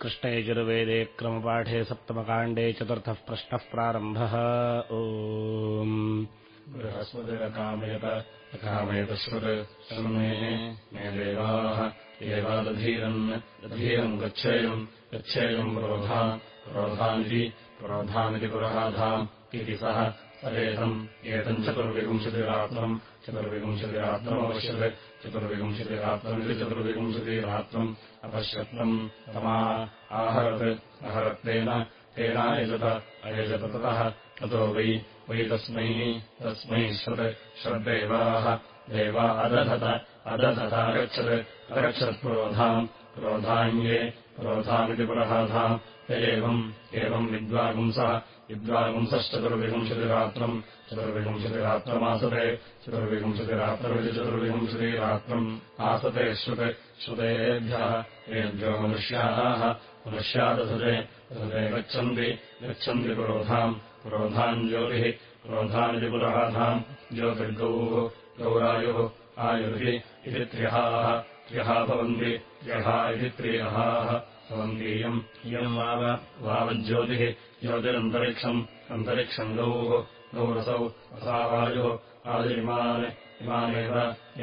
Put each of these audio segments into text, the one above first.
कृष्णयजुर्वेदे क्रमपाठे सप्तमकाण्डे चतुर्थः प्रश्नः प्रारम्भः। अकामयतश्रुत् शर्मे मे देवाः। देवादधीरन् दधीरम् गच्छेयम् गच्छेयम् प्रोधा प्रोधानिति प्रोधामिति पुरहाधाम् इति सः सरेतम् एतम् चतुर्विंशतिरात्रम् चतुर्विंशतिरात्रमपश्यत् चतुर्विंशतिरात्रमिति चतुर्विंशतिरात्रम् अपश्यत्नम् तमा आहरत् अहरत्तेन तेनायजत अयजत ततः वै वै तस्मै तस्मै श्रत् श्रद्देवाः देवा अदधत अदधतागच्छत् अगच्छत्पुरोधाम् क्रोधान्ये क्रोधामिति पुरहाधाम् एवम् एवम् विद्वागुंसः विद्वागुंसश्चतुर्विंशतिरात्रम् चतुर्विंशतिरात्रमासते चतुर्विंशतिरात्रमिति चतुर्विंशतिरात्रम् आसते श्रुते श्रुतेभ्यः। एभ्यो मनुष्याः मनुष्यादधते दधते गच्छन्ति गच्छन्ति पुरोधाम् पुरोधाम् ज्योतिः पुरोधामिति पुरहाधाम् ज्योतिर्गौः गौरायुः आयुर्हि इति त्र्यहाः त्र्यहा भवन्ति त्र्यहा इति त्रियहाः भवन्तीयम् इयम् वाव वावज्योतिः ज्योतिरन्तरिक्षम् अन्तरिक्षम् गौः गौरसौ असावायुः आदिरिमान् इमानेव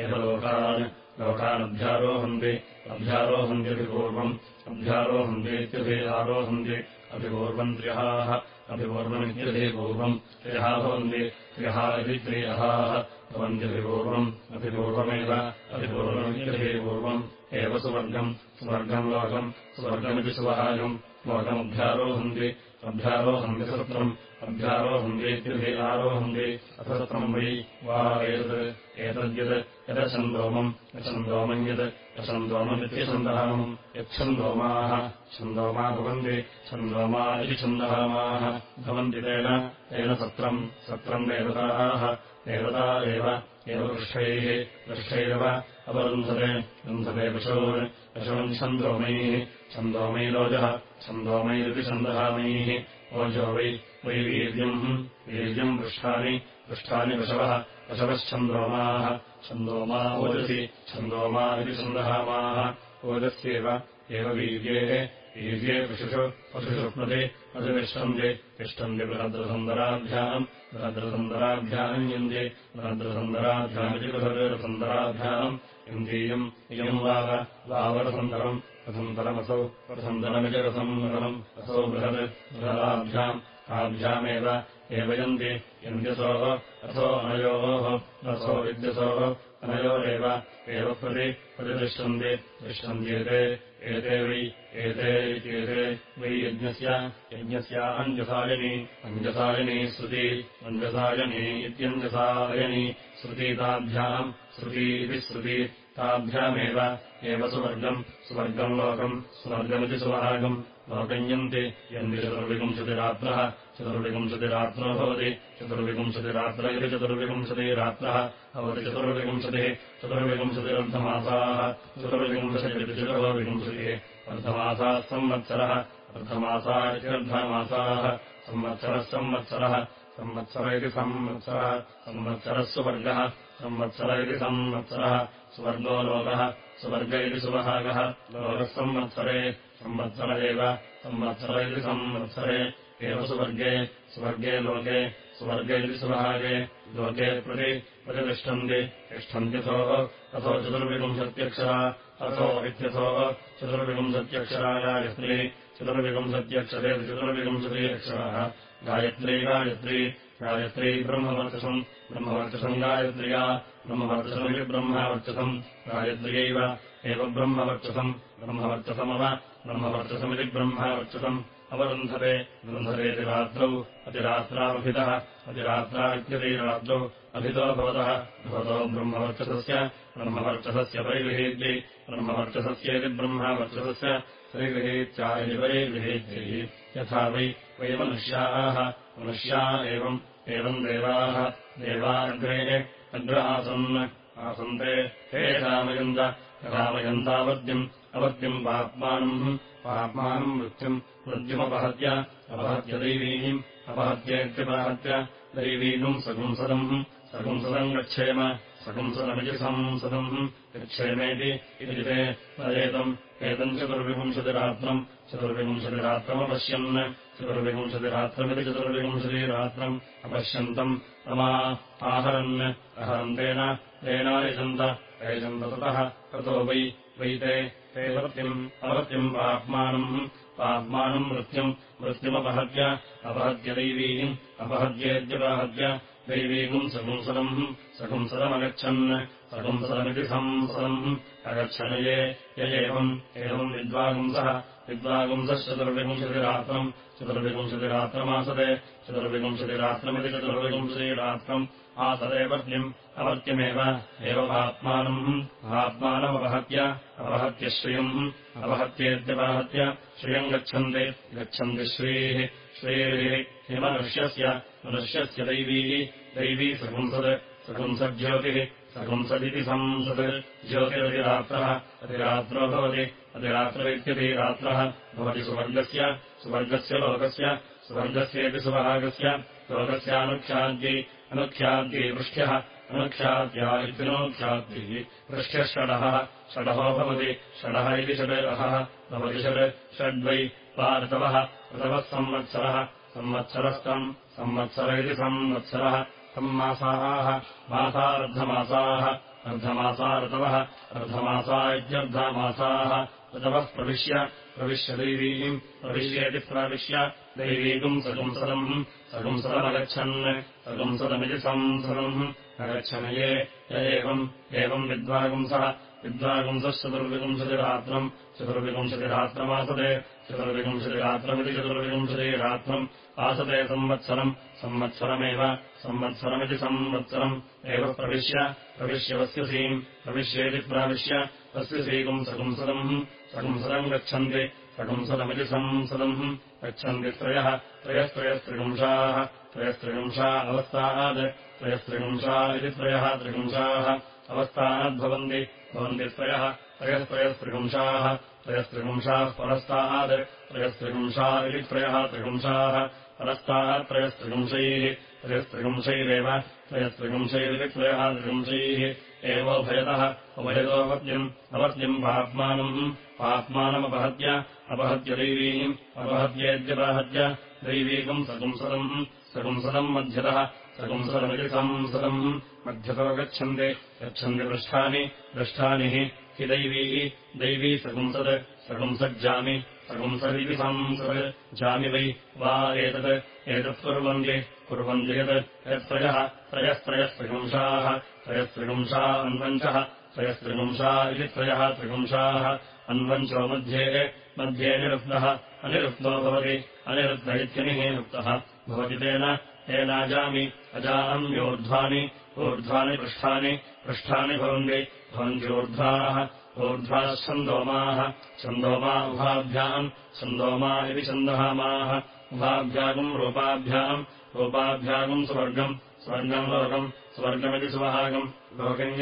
एव लोकान् लोकानभ्यारोहन्ति अभ्यारोहन्त्यभिपूर्वम् अभ्यारोहन्तीत्यभि आरोहन्ति अभिपूर्वम् त्र्यहाः अभिपूर्वमित्यभिपूर्वम् त्र्यहा भवन्ति त्र्यहा इति त्रियहाः भवन्त्यभिपूर्वम् अभिपूर्वमेव अभिपूर्वमित्यभिपूर्वम् एव सुवर्गम् सुवर्गम् लोकम् स्वर्गमिति सुवहागम् लोकमभ्यारोहन्ति अभ्यारोहन्ति सत्रम् अभ्यारोहन्तीत्यभि आरोहन्ति। असत्रम् वै वा एतत् एतद्यत् यदछन्दोमम् यच्छन्दोमम् यत् यशन्दोममित्यछन्दहामम् यच्छन्दोमाः छन्दोमा भवन्ति छन्दोमा इति छन्दहामाः भवन्ति तेन तेन सत्रम् सत्रम् देवताः। देवता एव एव पृष्ठैः पृष्ठैरव अवरुन्धते रुन्धते पशून् पशून् छन्दोमैः छन्दोमैरोजः छन्दोमैरिति छन्दहामैः। ओजो वै वै वीर्यम् वीर्यम् पृष्ठानि पृष्ठानि पशवः पशवश्छन्दोमाः छन्दोमा ओजसि छन्दोमा इति छन्दहामाः। ओजस्येव। एव वीर्ये। वीर्ये पशुषु पशुषु प्रति प्रतिष्ठन्ति तिष्ठन्ति। बृहद्रसन्दराभ्याम्। बृहद्रसन्दराभ्याम् यन्ति बृहद्रसन्दराभ्यामिति बृहद्रसन्दराभ्याम्। इन्दीयम् इयम् वाव वावरसन्दरम्। रसन्दरमसौ रसन्दरमिति रसन्दरम् असौ बृहद् बृहदाभ्याम् आभ्यामेव एव यन्ति यन्त्यसोः अथो अनयोः रसो विद्यसोः अनयोरेव एव प्रति प्रतिष्ठन्ति तिष्ठन्त्येते एते वै एते इत्येते वै यज्ञस्य यज्ञस्य अञ्जसायनी अञ्जसायनी श्रुति अञ्जसायनी इत्यञ्जसायनी श्रुतीताभ्याम् श्रुती इति श्रुति ताभ्यामेव एव सुवर्गम्। सुवर्गम् लोकम्। सुवर्गमिति सुवरागम्। लोकञ्यन्ति यन्ति चतुर्विंशतिरात्रः चतुर्विंशतिरात्रो भवति। चतुर्विंशतिरात्र इति चतुर्विंशतिरात्रः भवति चतुर्विंशतिः चतुर्विंशतिरर्धमासाः चतुर्विंशतिरिति चतुर्विंशतिः अर्धमासाः संवत्सरः। अर्धमासा इति अर्धमासाः। संवत्सरः संवत्सरः। संवत्सर इति संवत्सरः। संवत्सरः सुवर्गः संवत्सर इति संवत्सरः सुवर्गो लोकः सुवर्ग इति सुवहागः लोकः संवत्सरे संवत्सर एव संवत्सर इति संवत्सरे। एव सुवर्गे सुवर्गे लोके सुवर्ग इति सुवहागे लोके प्रति प्रतिष्ठन्ति तिष्ठन्त्यथो अथो चतुर्विंशत्यक्षरा अथो इत्यथो चतुर्विंशत्यक्षरा गायत्री चतुर्विंशत्यक्षरे चतुर्विंशति अक्षराः गायत्री गायत्री गायत्री ब्रह्मवर्चसम्। ब्रह्मवर्चसम् गायत्र्या। ब्रह्मवर्चसमिति ब्रह्मवर्चसम्। गायत्र्यैव एव ब्रह्मवर्चसम्। ब्रह्मवर्चसमव ब्रह्मवर्चसमिति ब्रह्मवर्चसम्। अवरुन्धते। रुन्धतेति रात्रौ अतिरात्रावभितः। अतिरात्रा इत्यतिरात्रौ अभितो भवतः। भवतो ब्रह्मवर्चसस्य। ब्रह्मवर्चसस्य परिगृहेत्यै ब्रह्मवर्चसस्येति ब्रह्मवर्चसस्य। परिगृहेत्या इति परिगृहेत्यैः यथा वै वै मनुष्याः। मनुष्या एवम् एवम् देवाः देवाग्रे अग्र आसन् आसन्ते हे रामयन्त रामयन्तावद्यम् अवद्यम् पाप्मानम् पाप्मानम् मृत्युम् मृत्युमपहत्य अपहत्य दैवीम् अपहत्येत्यपहत्य दैवीनुम् सगुंसदम् सगुंसदम् गच्छेम संसदम् यच्छेमेति इति ते तदेतम् एतम् चतुर्विपुंशतिरात्रम् चतुर्विपुंशतिरात्रमपश्यन् चतुर्विपुंशतिरात्रमिति चतुर्विपुंशतिरात्रम् अपश्यन्तम् तमा आहरन् अहरन्तेन तेनायजन्त यजन्त ततः ततो वै वै ते ते वृत्तिम् अवृत्तिम् पाप्मानम् पाप्मानम् मृत्युम् मृत्युमपहत्य अपहत्य दैवीम् अपहत्येद्यपाहत्य दैवीगुम् सकुंसलम् सकुंसलमगच्छन् सकुंसलमिति संसलम् अगच्छन् ये य एवम् एवम् विद्वागुंसः विद्वागुंसश्चतुर्विपुंशतिरात्रम् चतुर्विपुंशतिरात्रमासते चतुर्विपुंशतिरात्रमिति चतुर्विपुंशतिरात्रम् आसदेवर्त्यम् अवर्त्यमेव एवमात्मानम् आत्मानमपहत्य अपहत्य श्रियम् अपहत्येत्यपहत्य श्रियम् गच्छन्ति गच्छन्ति श्रीः श्रीः हिमनुष्यस्य मनुष्यस्य दैवीः दैवी सकुंसत् सकुंसज्योतिः सकुंसदिति संसत् ज्योतिरतिरात्रः अतिरात्रो भवति अतिरात्रमित्यतिरात्रः भवति सुवर्गस्य सुवर्गस्य लोकस्य सुवर्गस्येति सुभागस्य। लोकस्यानुख्याद्यै अनुख्याद्यै पृष्ठ्यः अनुख्याद्या इत्यनोख्याद्भिः पृष्ठ्यः षडः षडहो भवति षडः इति षडरहः भवति षड् षड्वै वा ऋतवः ऋतवः संवत्सरः संवत्सरस्तम् संवत्सर इति संवत्सरः सम्मासाः मासार्धमासाः अर्धमासा ऋतवः अर्धमासा इत्यर्धमासाः ऋतवः प्रविश्य प्रविश्य दैवीम् प्रविश्येति प्राविश्य दैवीकम् सकुंसलम् सकुंसलमगच्छन् सकुंसलमिति संसलम् अगच्छन् ये य एवम् एवम् विद्वागुंसः विद्वागुंसश्चतुर्विपुंशतिरात्रम् चतुर्विपुंशतिरात्रमासते चतुर्विपुंशतिरात्रमिति चतुर्विपुंशतिरात्रम् आसते। संवत्सरम्। संवत्सरमेव। संवत्सरमिति संवत्सरम्। एव प्रविश्य। प्रविश्यवस्यसीम् प्रविश्येति प्राविश्य। तस्य सीकम् सकुंसलम् सकुंसलम् गच्छन्ति। सकुंसलमिति संसलम् गच्छन्ति त्रयः। त्रयस्त्रयस्त्रिपुंशाः त्रयस्त्रिपुंशा अवस्थात्। त्रयस्त्रिपुंशा इति त्रयः त्रिपुंशाः अवस्थाद्भवन्ति भवन्ति त्रयः त्रयस्त्रयस्त्रिपुंशाः त्रयस्त्रिपुंशाः परस्तात् त्रयस्त्रिपुंशा इति त्रयः त्रिपुंशाः परस्तात् त्रयस्त्रिपुंशैः त्रयस्त्रिपुंशैरेव त्रयस्त्रिपुंशैरिति त्रयः त्रिपुंशैः एवोभयतः उभयतोपत्यम् अवर्त्यम् पाप्मानम् पाप्मानमपहत्य अपहत्य दैवीम् अपहत्येद्यपहत्य दैवीकम् सकुंसलम् सकुंसलम् मध्यतः सकुंसलमिति संसलम् मध्यतो गच्छन्ति पृष्ठानि पृष्ठानि हि दैवीः दैवी सकुंसत् सकुंसज्जामि सकुंसदिति संसत् जामि वै वा एतत् एतत् कुर्वन्ति यत् यत्त्रयः त्रयस्त्रयस्त्रिपुंशाः त्रयस्त्रिपुंशा अन्वञ्चः त्रयस्त्रिपुंशा इति त्रयः त्रिपुंशाः अन्वञ्चो मध्ये मध्ये निरुक्तः अनिरुक्तो भवति अनिरुक्त इत्यनिरुक्तः भवति तेन तेनाजामि अजाम्योर्ध्वानि ऊर्ध्वानि पृष्ठानि पृष्ठानि भवन्ति भवन्त्यूर्ध्वाः ऊर्ध्वाः छन्दोमाः छन्दोमा उभाभ्याम् छन्दोमा इति छन्दहामाः उभाभ्यागम् रूपाभ्याम् रूपाभ्यागम् स्वर्गम् स्वर्गम् लोकम् स्वर्गमिति सुभागम् लोकम्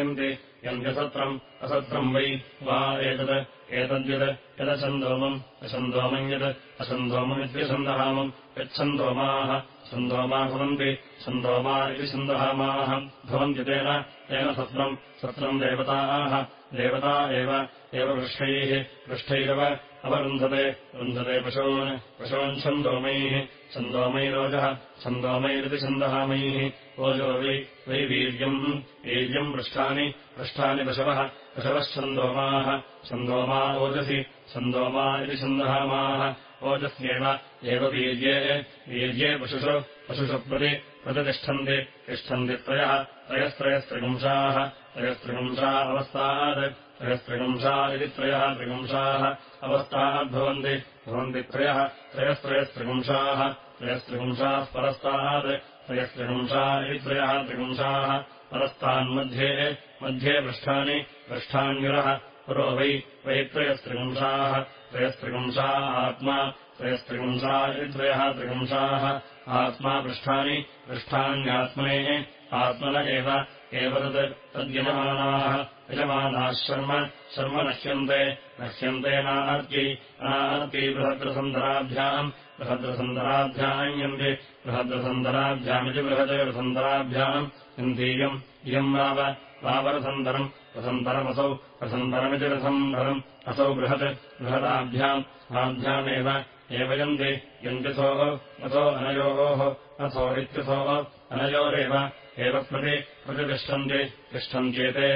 यन्त्यसत्रम् असत्रम् वै वा एतत् एतद्यत् यदछन्दोमम् अछन्दोमम् यत् अछन्दोममित्यछन्दहामम् यच्छन्दोमाः छन्दोमा भवन्ति छन्दोमा इति छन्दहामाः भवन्ति तेन तेन सत्रम् सत्रम् देवताः। देवता एव एव पृष्ठैः पृष्ठैरव अवरुन्धते रुन्धते पशून् पशून् छन्दोमैः। छन्दोमैरोजः छन्दोमैरिति छन्दहामैः। ओजो वै वै वीर्यम् वीर्यम् पृष्ठानि पृष्ठानि पशवः पशवश्छन्दोमाः। छन्दोमा ओजसि छन्दोमा इति छन्दहामाः ओजस्येव एव वीर्ये वीर्ये पशुषु पशुषु प्रति प्रतितिष्ठन्ति तिष्ठन्ति त्रयः त्रयस्त्रयस्त्रिपुंशाः त्रयस्त्रिपुंशा अवस्थात् त्रयस्त्रिपुंशा इति त्रयः त्रिपुंशाः अवस्थाद्भवन्ति भवन्ति त्रयः त्रयस्त्रयस्त्रिपुंशाः त्रयस्त्रिपुंशाः परस्तात् त्रयस्त्रिपुंशा इति त्रयः त्रिपुंशाः परस्तान्मध्ये मध्ये पृष्ठानि पृष्ठान्युरः पुरो वै वै त्रयस्त्रिपुंशाः त्रयस्त्रिपुंशा आत्मा त्रयस्त्रिपुंशा इति त्रयः त्रिपुंशाः आत्मा पृष्ठानि पृष्ठान्यात्मनेः आत्मन एव एवतत् तद्यजमानाः यजमानाः शर्म शर्म नश्यन्ते नश्यन्ते नार्त्यै अनार्त्यै बृहद्रसन्धराभ्याम् बृहद्रसन्धराभ्याम् यन्ति बृहद्रसन्धराभ्यामिति बृहद्रसन्धराभ्याम् यन्तीयम् इयम् वाव रसन्धरमसौ रसन्धरमिति रसन्धरम् असौ बृहत् बृहदाभ्याम् आभ्यामेव एव यन्ति यन्त्यसोः अथो अनयोः अथो इत्यसोः अनयोरेव एव प्रति प्रतितिष्ठन्ति तिष्ठन्त्येते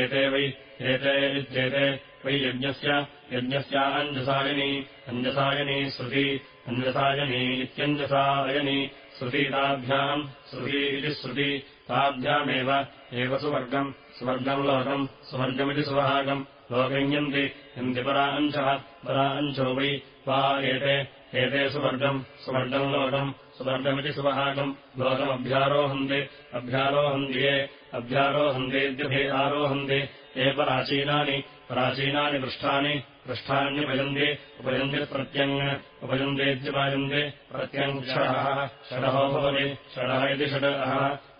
एते वै एते इत्येते वै यज्ञस्य यज्ञस्याञ्जसायनी अञ्जसायनी श्रुती अञ्जसायनी इत्यञ्जसायनी श्रुतीताभ्याम् श्रुती इति श्रुती ताभ्यामेव एव सुवर्गम् सुवर्गम् लोकम् सुवर्गमिति सुवहागम् लोकयन्ति यन्ति पराञ्चः पराञ्चो वै। वा एते एते सुवर्गम् सुवर्गम् लोकम् सुवर्गमिति सुवहागम् लोकमभ्यारोहन्ति अभ्यारोहन्ति ये अभ्यारोहन्तीत्यभि आरोहन्ति। ये पराचीनानि प्राचीनानि पृष्ठानि पृष्ठान्युपयन्ति उपयन्ति प्रत्यङ् उपयन्तीत्युपायन्ति प्रत्यङ्क्षः षडहो भवति षडः इति षडः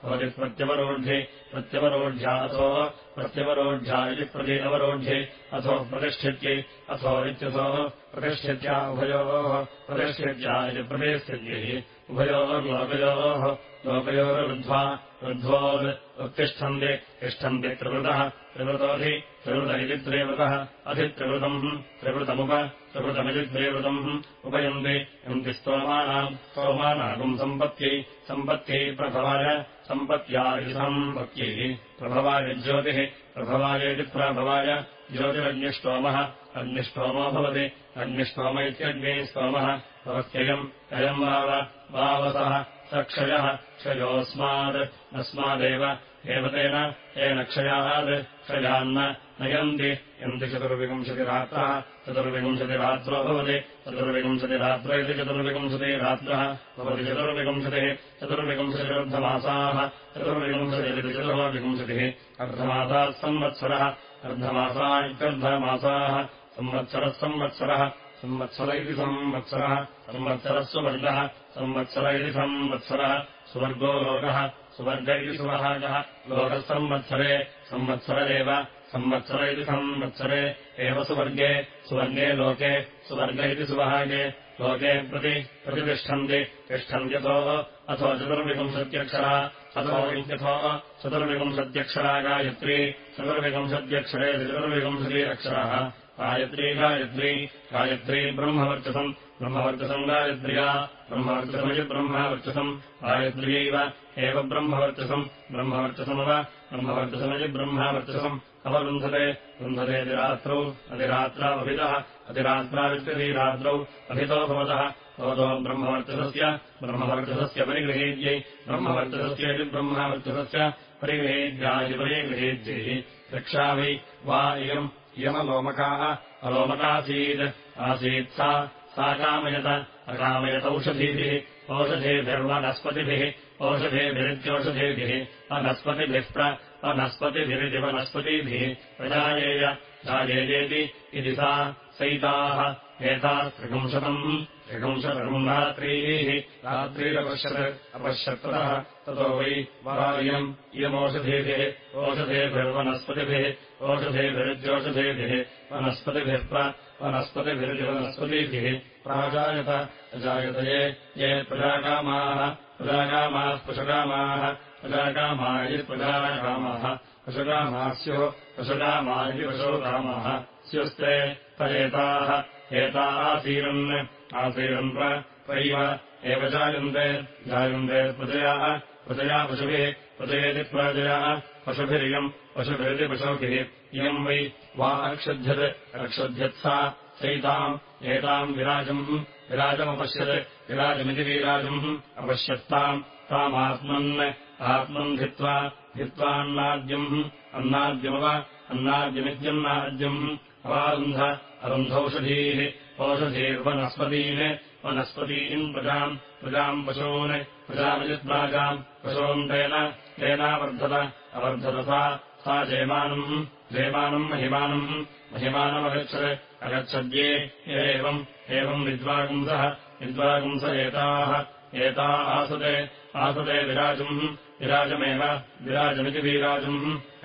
भवति प्रत्यवरोढ्ये प्रत्यवरोढ्याथो प्रत्यवरोढ्या इति प्रति अवरोढ्ये अथो प्रतिष्ठित्यै अथो इत्यथो प्रतिष्ठित्या उभयोः प्रतिष्ठित्या इति प्रतिष्ठित्यैः उभयोर्लोकयोः लोकयोर्वृद्ध्वा वृद्ध्वोद् उत्तिष्ठन्ति तिष्ठन्ति त्रिवृतः त्रिवृतोऽधि त्रिवृत इति त्रिवृतः अधित्रिवृतम् त्रिवृतमुप त्रिवृतमिति त्रिवृतम् उपयन्ति यन्ति स्तोमानाम् स्तोमानागुम् सम्पत्यै सम्पत्यै प्रभवाय सम्पत्या इति सम्पत्यै। प्रभवाय ज्योतिः प्रभवायेति प्रभवाय ज्योतिरग्निष्टोमः। अग्निष्टोमो भवति अग्निष्टोम इत्यग्निः स्तोमः। भवत्ययम् अयम् वाव वावसः स क्षयः क्षयोऽस्मात् अस्मादेव एव तेन येन क्षयात् क्षयान्न नयन्ति। यन्ति चतुर्विंशतिरात्रः चतुर्विंशतिरात्रो भवति चतुर्विंशतिरात्र इति चतुर्विंशतिरात्रः भवति चतुर्विंशतिः चतुर्विंशतिरर्धमासाः चतुर्विंशतिरिति चतुर्विंशतिः। अर्धमासाः संवत्सरः अर्धमासा इत्यर्धमासाः संवत्सरः संवत्सरः संवत्सर इति संवत्सरः संवत्सरः सुवर्गः संवत्सर इति संवत्सरः सुवर्गो लोकः सुवर्ग इति सुवहागः लोकः संवत्सरे संवत्सर एव संवत्सर इति संवत्सरे एव सुवर्गे सुवर्गे लोके सुवर्ग इति सुवहागे लोके प्रति प्रतितिष्ठन्ति तिष्ठन्त्यथो अथो चतुर्विंशत्यक्षरा अथो इत्यथो चतुर्विंशत्यक्षरा गायत्री चतुर्विंशत्यक्षरे चतुर्विंशति अक्षराः गायत्री गायत्री गायत्री ब्रह्मवर्चसम् ब्रह्मवर्चसम् गायत्र्या ब्रह्मवर्चसमिति ब्रह्मवर्चसम् गायत्र्यैव एव ब्रह्मवर्चसम् ब्रह्मवर्चसमव ब्रह्मवर्चसमिति ब्रह्मवर्चसम् अवरुन्धते रुन्धतेतिरात्रौ अधिरात्रावभितः अधिरात्रावित्यधिरात्रौ अभितो भवतः। भवतो ब्रह्मवर्चसस्य ब्रह्मवर्चसस्य परिगृहेद्यै ब्रह्मवर्चसस्येति ब्रह्मवर्चसस्य परिगृहेद्यायि परिगृहेद्यै रक्षा वै वा इयम् इयमलोमकाः अलोमकासीत् आसीत् सा। सा कामयत। अकामयत औषधीभिः। ओषधेभिर्वनस्पतिभिः ओषधेभिरित्यौषधेभिः वनस्पतिभिः प्र। वनस्पतिभिरिति वनस्पतिभिः। प्रजायेय। जायेयेति इति सा। सैताः एता त्रिपुंशतम् त्रिपुंशतम् रात्रीः रात्रिरपश्यत् अपश्यत्ततः ततो वै वायम् इयमोषधेभिः ओषधेभिर्वनस्पतिभिः ओषधेभिरित्यौषधेभिः वनस्पतिभिः प्र वनस्पतिभिरिति वनस्पतिभिः प्राजायत अजायतये ये प्रजाकामाः प्रजाकामाः पशुकामाः प्रजाकामा इति प्रजाकामाः पशुकामाः स्युः पशुकामा इति पशुकामाः। स्युस्ते तयेताः एता आसीरन् आसीरन् प्रैव एव जायन्ते जायन्ते प्रजयाः प्रजया पशुभिः प्रजयेति प्रजयाः पशुभिरियम् पशुभिरिति पशुभिः। इयम् वै वा अक्षध्यत् अक्षध्यत्सा चैताम् एताम् विराजम् विराजमपश्यत् विराजमिति विराजम् अपश्यत्ताम्। तामात्मन् आत्मन् धित्वा धित्वान्नाद्यम् अन्नाद्यमव अन्नाद्यमित्यन्नाद्यम् अवारुन्ध अरुन्धौषधीः ओषधीर्वनस्पतीन् वनस्पतीन् प्रजाम् प्रजाम् पशून् प्रजामिजित्प्राजाम् पशून् तेन तेनावर्धत अवर्धत सा जयमानम् जयमानम् महिमानम् महिमानमगच्छत् अगच्छद्ये एवम् एवम् विद्वागुंसः विद्वागुंस एताः एता आसते आसते विराजम् विराजमेव विराजमिति विराजम्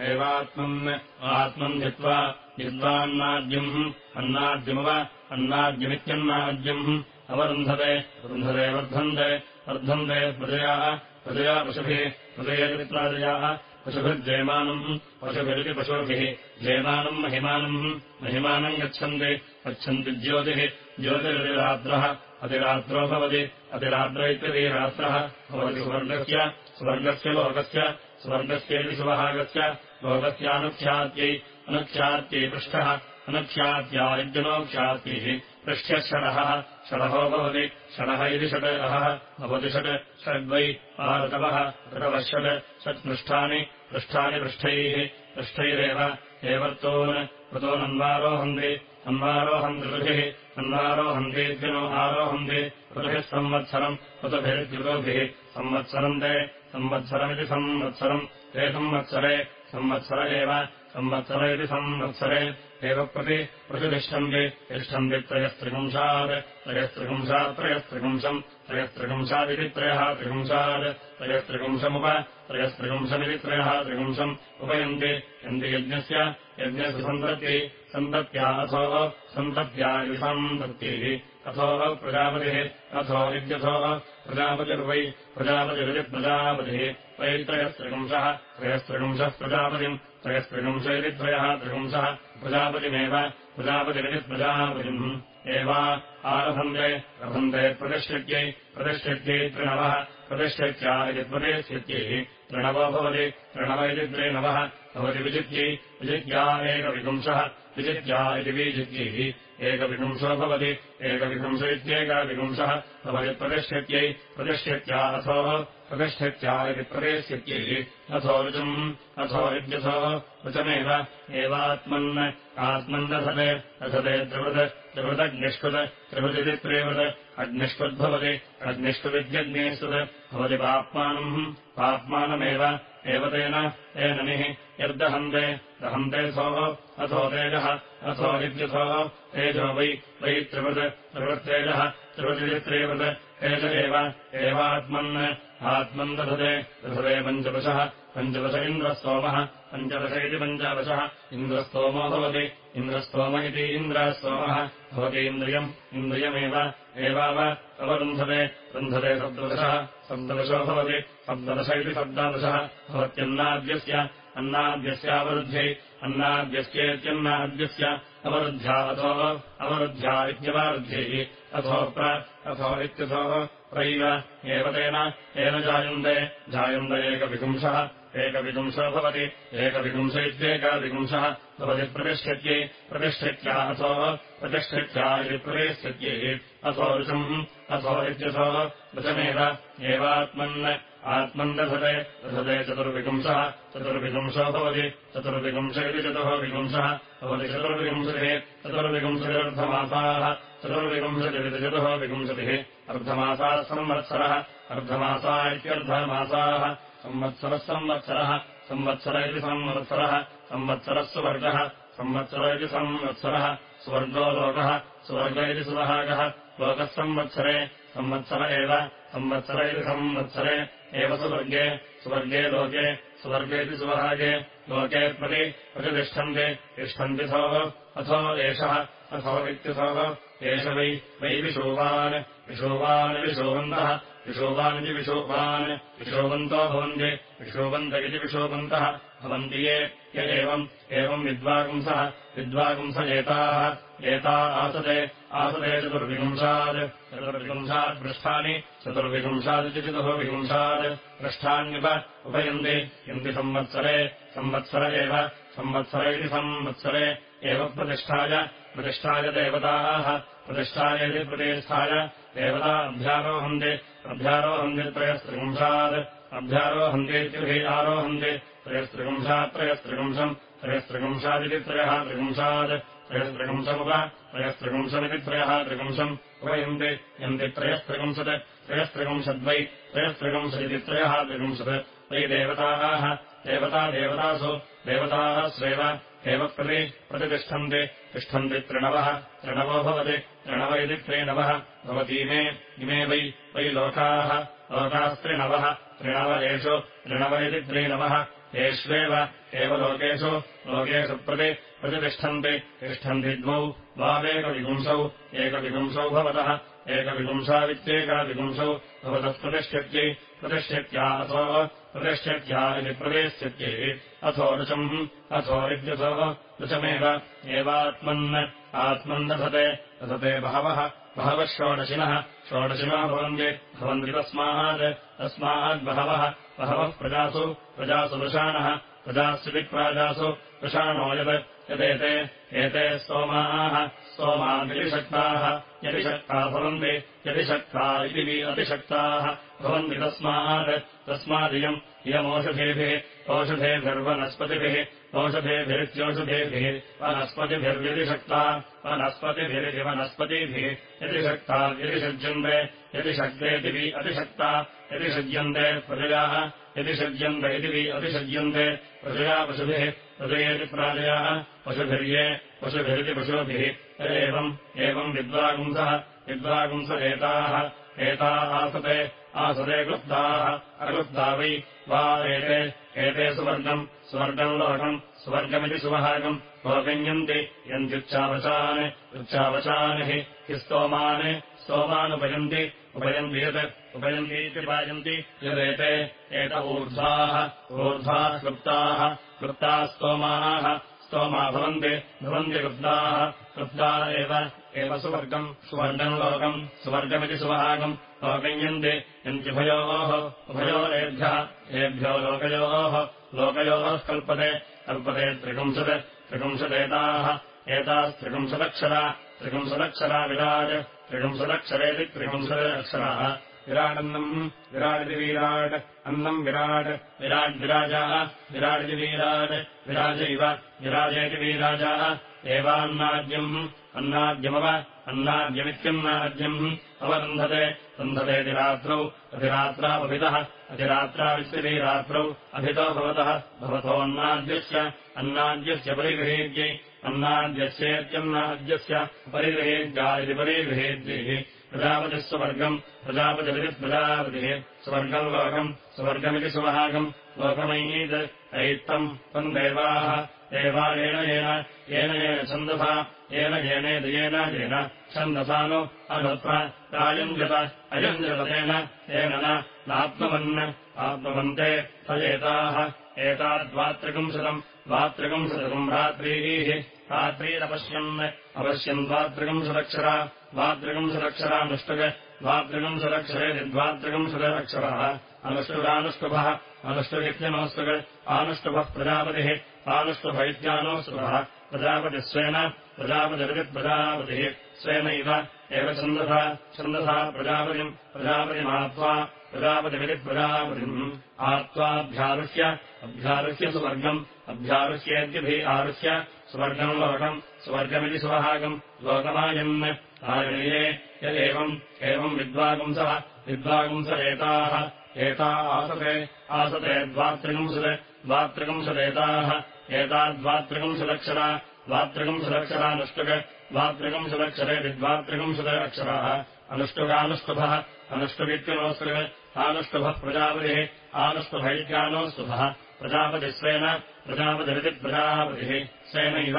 एवात्मन् आत्मन् धित्वा विद्वान्नाद्यम् अन्नाद्यमव अन्नाद्यमित्यन्नाद्यम्। अवरुन्धते रुन्धते वर्धन्ते वर्धन्ते प्रजयाः प्रजया पशुभिः प्रजयेति प्राजयाः पशुभिर्जयमानम् पशुभिरिति पशुभिः जयमानम् महिमानम् महिमानम् गच्छन्ति गच्छन्ति ज्योतिः ज्योतिरतिरात्रः अतिरात्रो भवति अतिरात्र इत्यति रात्रः भवति सुवर्गस्य स्वर्गस्य लोकस्य स्वर्गस्येति सुवहागस्य लोकस्यानुख्यात्यै अनुख्यात्यै पृष्ठः। अनुख्यात्या यज्ञनोख्यात्यैः पृष्ठ्यः षडः षडहो भवति। षडः इति षड् अहः। भवति षट् षड्वै आऋतवः ऋतवः षट् षट्पृष्ठानि पृष्ठानि पृष्ठैः। पृष्ठैरेव। एवर्तोन्। ऋतोनन्वारोहन्ति अन्वारोहम् ऋतुभिः अन्वारोहन्तीद्विनो आरोहन्ति। ऋतुभिः संवत्सरम्। ऋतुभिर्द्युतोभिः संवत्सरम् ते। संवत्सरमिति संवत्सरम्। ते संवत्सरे। संवत्सर एव संवत्सर इति संवत्सरे एव प्रति प्रतिष्ठन्ति तिष्ठन्ति त्रयस्त्रिपुंशात् त्रयस्त्रिपुंशात् त्रयस्त्रिपुंशम् त्रयस्त्रिपुंशादिति त्रयः त्रिपुंशात् त्रयस्त्रिपुंशमुप त्रयस्त्रिपुंशमिति त्रयः त्रिपुंशम् उपयन्ति। यन्ति यज्ञस्य यज्ञस्य सन्तत्यै सन्तत्या अथो सन्तत्या इति सन्तत्यैः अथो प्रजापतिः अथो इत्यथो प्रजापतिर्वै प्रजापतिरिति प्रजापतिः वै त्रयस्त्रिपुंशः त्रयस्त्रिपुंशः प्रजापतिम् त्रयस्त्रिपुंश इति त्रयः त्रिपुंशः प्रजापतिमेव प्रजापतिरिति प्रजापतिम् एव आरभन्ते रभन्ते प्रतिष्ठत्यै त्रिणवः प्रतिष्ठत्या इति प्रतिष्ठत्यै त्रिणवो भवति त्रिणव इति त्रिणवः भवति विजित्यै विजित्या एकविपुंशः विजित्या इति विजित्यैः एकविपुंशो भवति एकविपुंश इत्येकविपुंशः भवति प्रतिष्ठत्यै प्रतिष्ठत्या अथो प्रतिष्ठत्या इति प्रतिष्ठत्यैः अथो ऋचम् अथो इत्यथो ऋचमेव एवात्मन् आत्मन् दधते दधते त्रिवृत् त्रिवृदग्निष्कृत् त्रिवृदिति त्रिवृत् अग्निष्कृद्भवति अग्निष्कृविद्यग्नेष्कृत् भवति पाप्मानम्। पाप्मानमेव एव तेन तेननिः यर्दहन्ते दहन्ते सोः अथो तेजः अथो इत्यथो तेजो वै वै त्रिवृत् त्रिवृत्तेजः त्रिवृदिति त्रिवृत् तेज एव एवात्मन् आत्मन् दधते। दधते पञ्चदशः पञ्चदश इन्द्रस्तोमः पञ्चदश इति पञ्चादशः इन्द्रस्तोमो भवति इन्द्रस्तोम इति इन्द्रस्तोमः भवति इन्द्रियम् इन्द्रियमेव एवाव अवरुन्धते रुन्धते सप्तदशः सप्तदशो भवति सप्तदश इति सप्तादशः भवत्यन्नाद्यस्य अन्नाद्यस्यावरुद्ध्यै अन्नाद्यस्येत्यन्नाद्यस्य अवरुद्ध्या अथो अवरुद्ध्या इत्यवरुद्ध्यैः अथोप्र अथो इत्यथो प्रैव एव तेन येन जायन्ते जायन्त एकविपुंशः एकविपुंशो भवति एकविपुंश इत्येकविपुंशः भवति प्रतिष्ठत्यै प्रतिष्ठत्या अथो प्रतिष्ठत्या इति प्रतिष्ठत्यैः अथो ऋषम् अथो इत्यथो ऋषमेव एवात्मन् आत्मन् दधते दधते चतुर्विपुंशः चतुर्विपुंशो भवति चतुर्विपुंश इति चतुर्विपुंशः भवति चतुर्विपुंशतिः चतुर्विपुंशतिरर्धमासाः चतुर्विपुंशतिरिति चतुः विपुंशतिः अर्धमासाः संवत्सरः अर्धमासा इत्यर्धमासाः संवत्सरः संवत्सरः संवत्सर इति संवत्सरः संवत्सरः सुवर्गः संवत्सर इति संवत्सरः स्वर्गो लोकः स्वर्ग इति सुवहागः लोकः संवत्सरे संवत्सर एव संवत्सर इति संवत्सरे एव सुवर्गे सुवर्गे लोके सुवर्गे इति सुवहागे लोके प्रति प्रतिष्ठन्ते तिष्ठन्तिथोः अथो एषः अथो इत्यथोः एष वै वै विशोवान् विशोवान् विशोवन्तः विशोवानिति विशोवान् विशोवन्तो भवन्ति विशोवन्त इति विशोवन्तः भवन्ति ये य एवम् एवम् विद्वागुंसः विद्वागुंस एताः एता आसते आसते चतुर्विपुंशात् चतुर्विपुंशात् पृष्ठानि चतुर्विपुंशादिति चतुर्विपुंशात् पृष्ठान्युप उपयन्ति यन्ति संवत्सरे संवत्सर एव संवत्सर इति संवत्सरे एव प्रतिष्ठाय प्रतिष्ठाय देवताः प्रतिष्ठाय इति प्रतिष्ठाय देवता अभ्यारोहन्ति अभ्यारोहन्ति त्रयस्त्रिपुंशात् अभ्यारोहन्तीत्युभिः आरोहन्ति त्रयस्त्रिपुंशात् त्रयस्त्रिपुंशम् त्रयस्त्रिपुंशादिति त्रयः त्रिपुंशात् त्रयस्त्रिपुंशमुप त्रयस्त्रिपुंशमिति त्रयः त्रिपुंशम् उपयन्ति यन्ति त्रयस्त्रिपुंशत् त्रयस्त्रिपुंशद्वै त्रयस्त्रिपुंशदिति त्रयः त्रिपुंशत् वै देवताः देवता देवतासु देवताः स्वेव एव प्रति प्रतितिष्ठन्ति तिष्ठन्ति त्रिणवः त्रिणवो भवति त्रिणव इति त्रिणवः भवतीमे इमे वै वै लोकाः लोकास्त्रिणवः त्रिणव एषु त्रिणव इति त्रिणवः एष्वेव एव लोकेषु लोकेषु प्रति प्रतितिष्ठन्ति तिष्ठन्ति द्वौ द्वावेकविपुंसौ एकविपुंसौ भवतः एकविपुंसावित्येकविपुंसौ भवतः प्रतिष्ठत्यै प्रतिष्ठत्या अथो प्रतिष्ठत्या इति प्रदेश्यत्यै अथो रुचम् अथो विद्युतो रुचमेव एवात्मन् आत्मन् दधते दधते बहवः बहवः षोडशिनः षोडशिनः भवन्ति भवन्ति तस्मात्। तस्माद्बहवः बहवः प्रजासु प्रजासु वृषाणः प्रजासु विप्राजासु वृषाणो यत् यदेते एते स्तोमाः स्तोमादिशक्ताः यदि शक्ता भवन्ति यदि शक्ता इति अतिशक्ताः भवन्ति तस्मात् तस्मादियम् इयमौषधेभिः औषधेभिर्वनस्पतिभिः औषधेभिरित्योषधेभिः वनस्पतिभिर्यदि शक्ता वनस्पतिभिरिति वनस्पतिभिः यदि शक्ता यदि सज्यन्ते यदि शक्तेतिभि अतिशक्ता यदि सज्यन्ते प्रजयाः यदि सज्यन्त इति अतिसज्यन्ते प्रजया पशुभिः प्रजयेति प्राजयाः पशुभिर्ये पशुभिरिति पशुभिः। तदेवम् एवम् विद्वागुंसः विद्वागुंस एताः। एता आसते आसते क्लुप्ताः। अक्लुप्ता वै वा एते एते सुवर्गम् स्वर्गम् लोकम् स्वर्गमिति सुवहागम् लोकञ्यन्ति यन्त्युच्चावचान् उच्चावचान् हि स्तोमान् स्तोमानुपयन्ति उपयन्ति यत् उपयन्तीति पायन्ति यदेते एत ऊर्ध्वाः ऊर्ध्वाः क्लुप्ताः क्लुप्ताः स्तोमाः स्तोमा भवन्ति भवन्ति क्लुप्ताः क्लुप्ता एव एव सुवर्गम् सुवर्गम् लोकम् सुवर्गमिति सुवहागम् लोकयन्ति यन्त्युभयोः उभयोरेभ्यः एभ्यो लोकयोः लोकयोः कल्पते कल्पते त्रिपुंशत् त्रिपुंशदेताः एतास्त्रिपुंशदक्षरा त्रिपुंशदक्षरा विराट् त्रिपुंशदक्षरेति त्रिपुंशदक्षराः विराडन्नम् विराडिति वीराट् अन्नम् विराट् विराड्विराजाः विराडिति वीराट् विराज इव विराजेति वीराजाः एवान्नाद्यम् अन्नाद्यमव अन्नाद्यमित्यन्नाद्यम् अवरुन्धते रुन्धतेति रात्रौ अधिरात्रावभितः अधिरात्राविस्तिति रात्रौ अभितो भवतः भवतोऽन्नाद्यस्य अन्नाद्यस्य परिगृहेद्यै अन्नाद्यस्येत्यन्नाद्यस्य परिगृहेद्या इति परिगृहेद्यैः प्रजापतिः प्रजापतिरिति प्रजापतिः स्वर्गम् लोकम् स्वर्गमिति सुवहागम् लोकमयीत् ऐत्तम् तम् देवाः देवा येन येन येन छन्दसा येन येन येन छन्दसा नु अनुप्र प्रायुञ्जत अयुञ्जतेन येन नात्मवन् आत्मवन्ते तयेताः एताद्वात्रिकंशतम् द्वात्रिकंशतम् रात्रीः रात्रीरपश्यन् अपश्यन् द्वात्रिकंशदक्षरा द्वात्रिकंशदक्षरानुष्टुक द्वात्रिकंशदक्षरेति द्वात्रिकंशदक्षरः अनुष्टुरानुष्टुभः अनुष्टुगित्यनोऽस्तुक आनुष्टुभः प्रजापतिः आनुष्टुभ इत्यानोऽस्तुभः प्रजापतिः स्वेन प्रजापतिरितिप्रजापतिः स्वेनैव एव छन्दसा छन्दसा प्रजापतिम् प्रजापतिमात्वा प्रजापतिमिति प्रजापतिम् आत्वाभ्यारुह्य अभ्यारुह्य सुवर्गम् अभ्यारुह्येत्यभि आरुह्य सुवर्गम् लोकम् स्वर्गमिति सुवहागम् लोकमायन् आयये यदेवम् एवम् विद्वागुंसः विद्वागुंस एताः एता आसते आसते द्वात्रिकंशत् द्वात्रिकंशदेताः एताद्वात्रिकंशदक्षरा द्वात्रिकंशदक्षरानुष्टुक द्वात्रिकंशदक्षरेति द्वात्रिकंशदक्षराः अनुष्टुकानुष्टुभः अनुष्टुवित्यनोऽस्तुक आनुष्टुभः प्रजापतिः आनुष्टुभैत्यानोऽस्तुभः प्रजापतिस्वेन प्रजापतिरिति प्रजापतिः स्वेनैव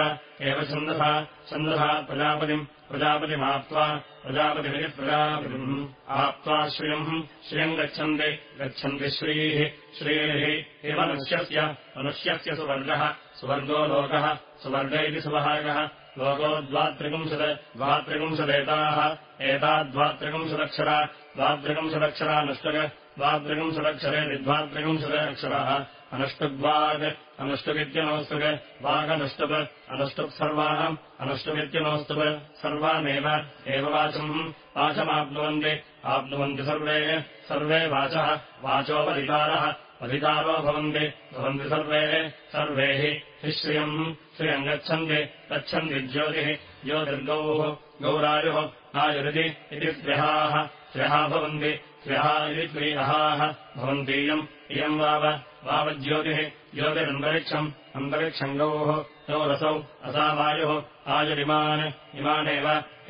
एव छन्दसा छन्दसा प्रजापतिम् प्रजापतिमाप्त्वा प्रजापतिमिति प्रजापतिम् आप्त्वा श्रियम्। श्रियम् गच्छन्ति गच्छन्ति श्रीः। श्रीः इव मनुष्यस्य सुवर्गः सुवर्गो लोकः सुवर्ग इति सुवहागः। लोको द्वात्रिपुंशत् द्वात्रिपुंशदेताः। एताद्वात्रिपुंशदक्षरा द्वात्रिपुंशदक्षरानुष्टक द्वात्रिपुंशदक्षरेति द्वात्रिपुंशदक्षरः अनुष्टुग्वाग् अनुष्टुगित्यनोऽस्तुक वागनुष्टुप् अनुष्टुप् सर्वाम् अनुष्टुमित्यनोऽस्तुप् सर्वामेव एव वाचम्। वाचमाप्नुवन्ति आप्नुवन्ति सर्वे। सर्वे वाचः। वाचोपधिकारः अधिकारो भवन्ति। भवन्ति सर्वे। सर्वे हि श्रियम्। श्रियम् गच्छन्ति। गच्छन्ति ज्योतिः। ज्योतिर्गौः। गौरायुः। आयुरिति इति त्र्यहाः त्र्यः भवन्ति। त्र्यः इति त्रियहाः भवन्तीयम् इयम् वाव वावज्योतिः ज्योतिरन्तरिक्षम् अन्तरिक्षम् गौः गौरसौ असावायुः आयुरिमान् इमानेव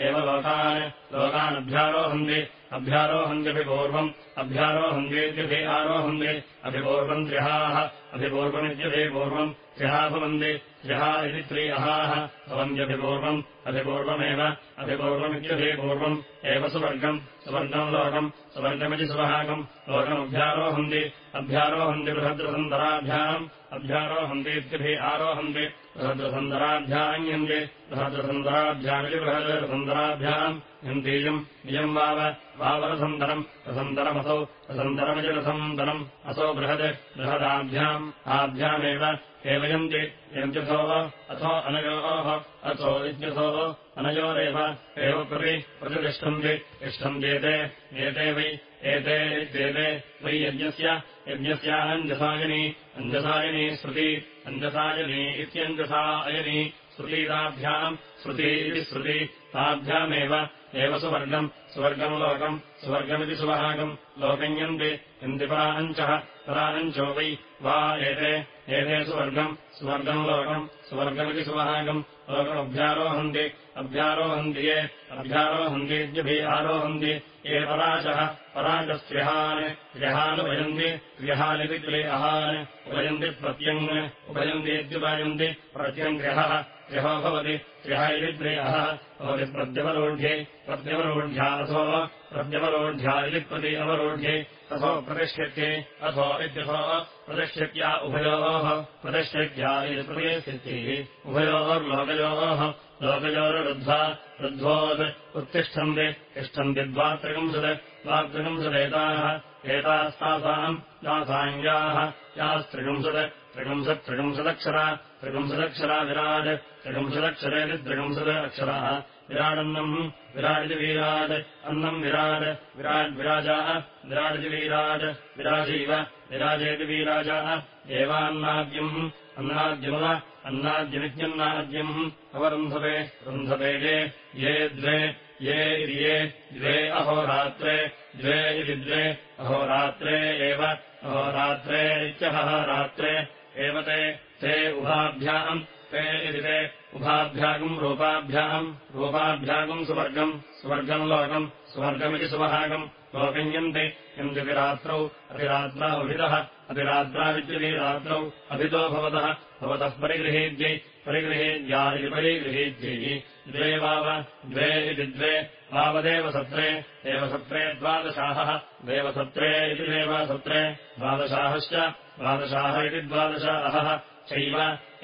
एव लोकान्। लोकानभ्यारोहन्ति अभ्यारोहन्त्यभिपूर्वम् अभ्यारोहन्त्येत्यभि आरोहन्ति अभिपूर्वम् त्रिहाः अभिपूर्वमित्यभिपूर्वम् त्रिहा भवन्ति त्रिहा इति त्रि अहाः भवन्त्यभिपूर्वम् अभिपूर्वमेव अभिपूर्वमित्यभिपूर्वम् एव सुवर्गम् सुवर्गम् लोकम् सुवर्गमिति सुवहागम् लोकमभ्यारोहन्ति अभ्यारोहन्ति बृहद्रसन्दराभ्याम्। अभ्यारोहन्तीत्यभिः आरोहन्ति बृहद्रसन्दराभ्यान्यन्ति बृहद्रसन्दराभ्यामिति बृहद्रसन्दराभ्याम्। यन्तीयम् इयम् वाव वावरसन्दरम् रसन्दरमसौ रसन्दरमिति रसन्दरम्। असौ बृहद् बृहदाभ्याम् आभ्यामेव एव यन्ति यन्त्यथो अथो अनयोः अथो इत्यथो अनयोरेव एव प्रति प्रतिष्ठन्ति तिष्ठन्त्येते एते वै एते इत्येते वै यज्ञस्य यज्ञस्याञ्जसायनी अञ्जसायनी श्रुति अञ्जसायनी इत्यञ्जसायनी श्रुतीताभ्याम् श्रुती इति श्रुति ताभ्यामेव एव सुवर्गम् सुवर्गम् लोकम् सुवर्गमिति सुवहागम् लोकञ्यन्ति यन्ति पराञ्चः पराञ्चो वै वा एते एते सुवर्गम् सुवर्गम् लोकम् सुवर्गमिति सुवहागम् लोकमभ्यारोहन्ति अभ्यारोहन्ति ये अभ्यारोहन्तीत्यभिः आरोहन्ति ये पराचः पराचस्त्र्यहान् त्र्यहानुभयन्ति त्र्यहानिति त्र्यहान् उभयन्ति प्रत्यङ् उभयन्तीत्युपयन्ति प्रत्यङ्ग्र्यहः त्र्यहो भवति त्र्यः इति त्र्यः भवति प्रत्यवरोढ्ये प्रत्यवरोढ्याथो प्रत्यवरोढ्या इति प्रति अवरोढ्ये तथो प्रतिष्ठत्ये अथो इत्यथो प्रतिष्ठत्या उभयोः प्रतिष्ठितिः उभयोर्लोकयोः लोकयोरुद्ध्वा रुद्ध्वोत् उत्तिष्ठन्ति तिष्ठन्ति द्वात्रिकंशत् द्वात्रिकंशदेताः एतास्तासाम् दासाङ्ग्याः यास्त्रिकंशत् त्रिकंशत् विराट् त्रिकंशदक्षरेति त्रिकंशत् अक्षराः। विराडन्नम् विराडिति वीराट् अन्नम् विराट् विराड्विराजाः विराडिति वीराट् विराजीव विराजेति वीराजाः। एवान्नाद्यम् अन्नाद्यमुव अन्नाद्यमित्यन्नाद्यम् अवरुन्धते रुन्धते ये ये द्वे ये ये द्वे अहोरात्रे द्वे इति द्वे अहोरात्रे एव अहोरात्रे इत्यहः रात्रे एव ते ते उभाभ्याम् ते इति ते उभाभ्यागम् रूपाभ्याम् रूपाभ्यागम् सुवर्गम् सुवर्गम् लोकम् सुवर्गमिति सुवहागम् लोकञ्यन्ति यन्त्यतिरात्रौ अतिरात्राभितः अतिरात्राविद्यतिरात्रौ अभितो भवतः भवतः परिगृहेद्यै परिगृहेद्या इति परिगृहेद्यै द्वे वाव द्वे इति द्वे वावदेवसत्रे देवसत्रे द्वादशाहः देवसत्रे इति देवसत्रे द्वादशाहश्च द्वादशाः इति द्वादशाहः चैव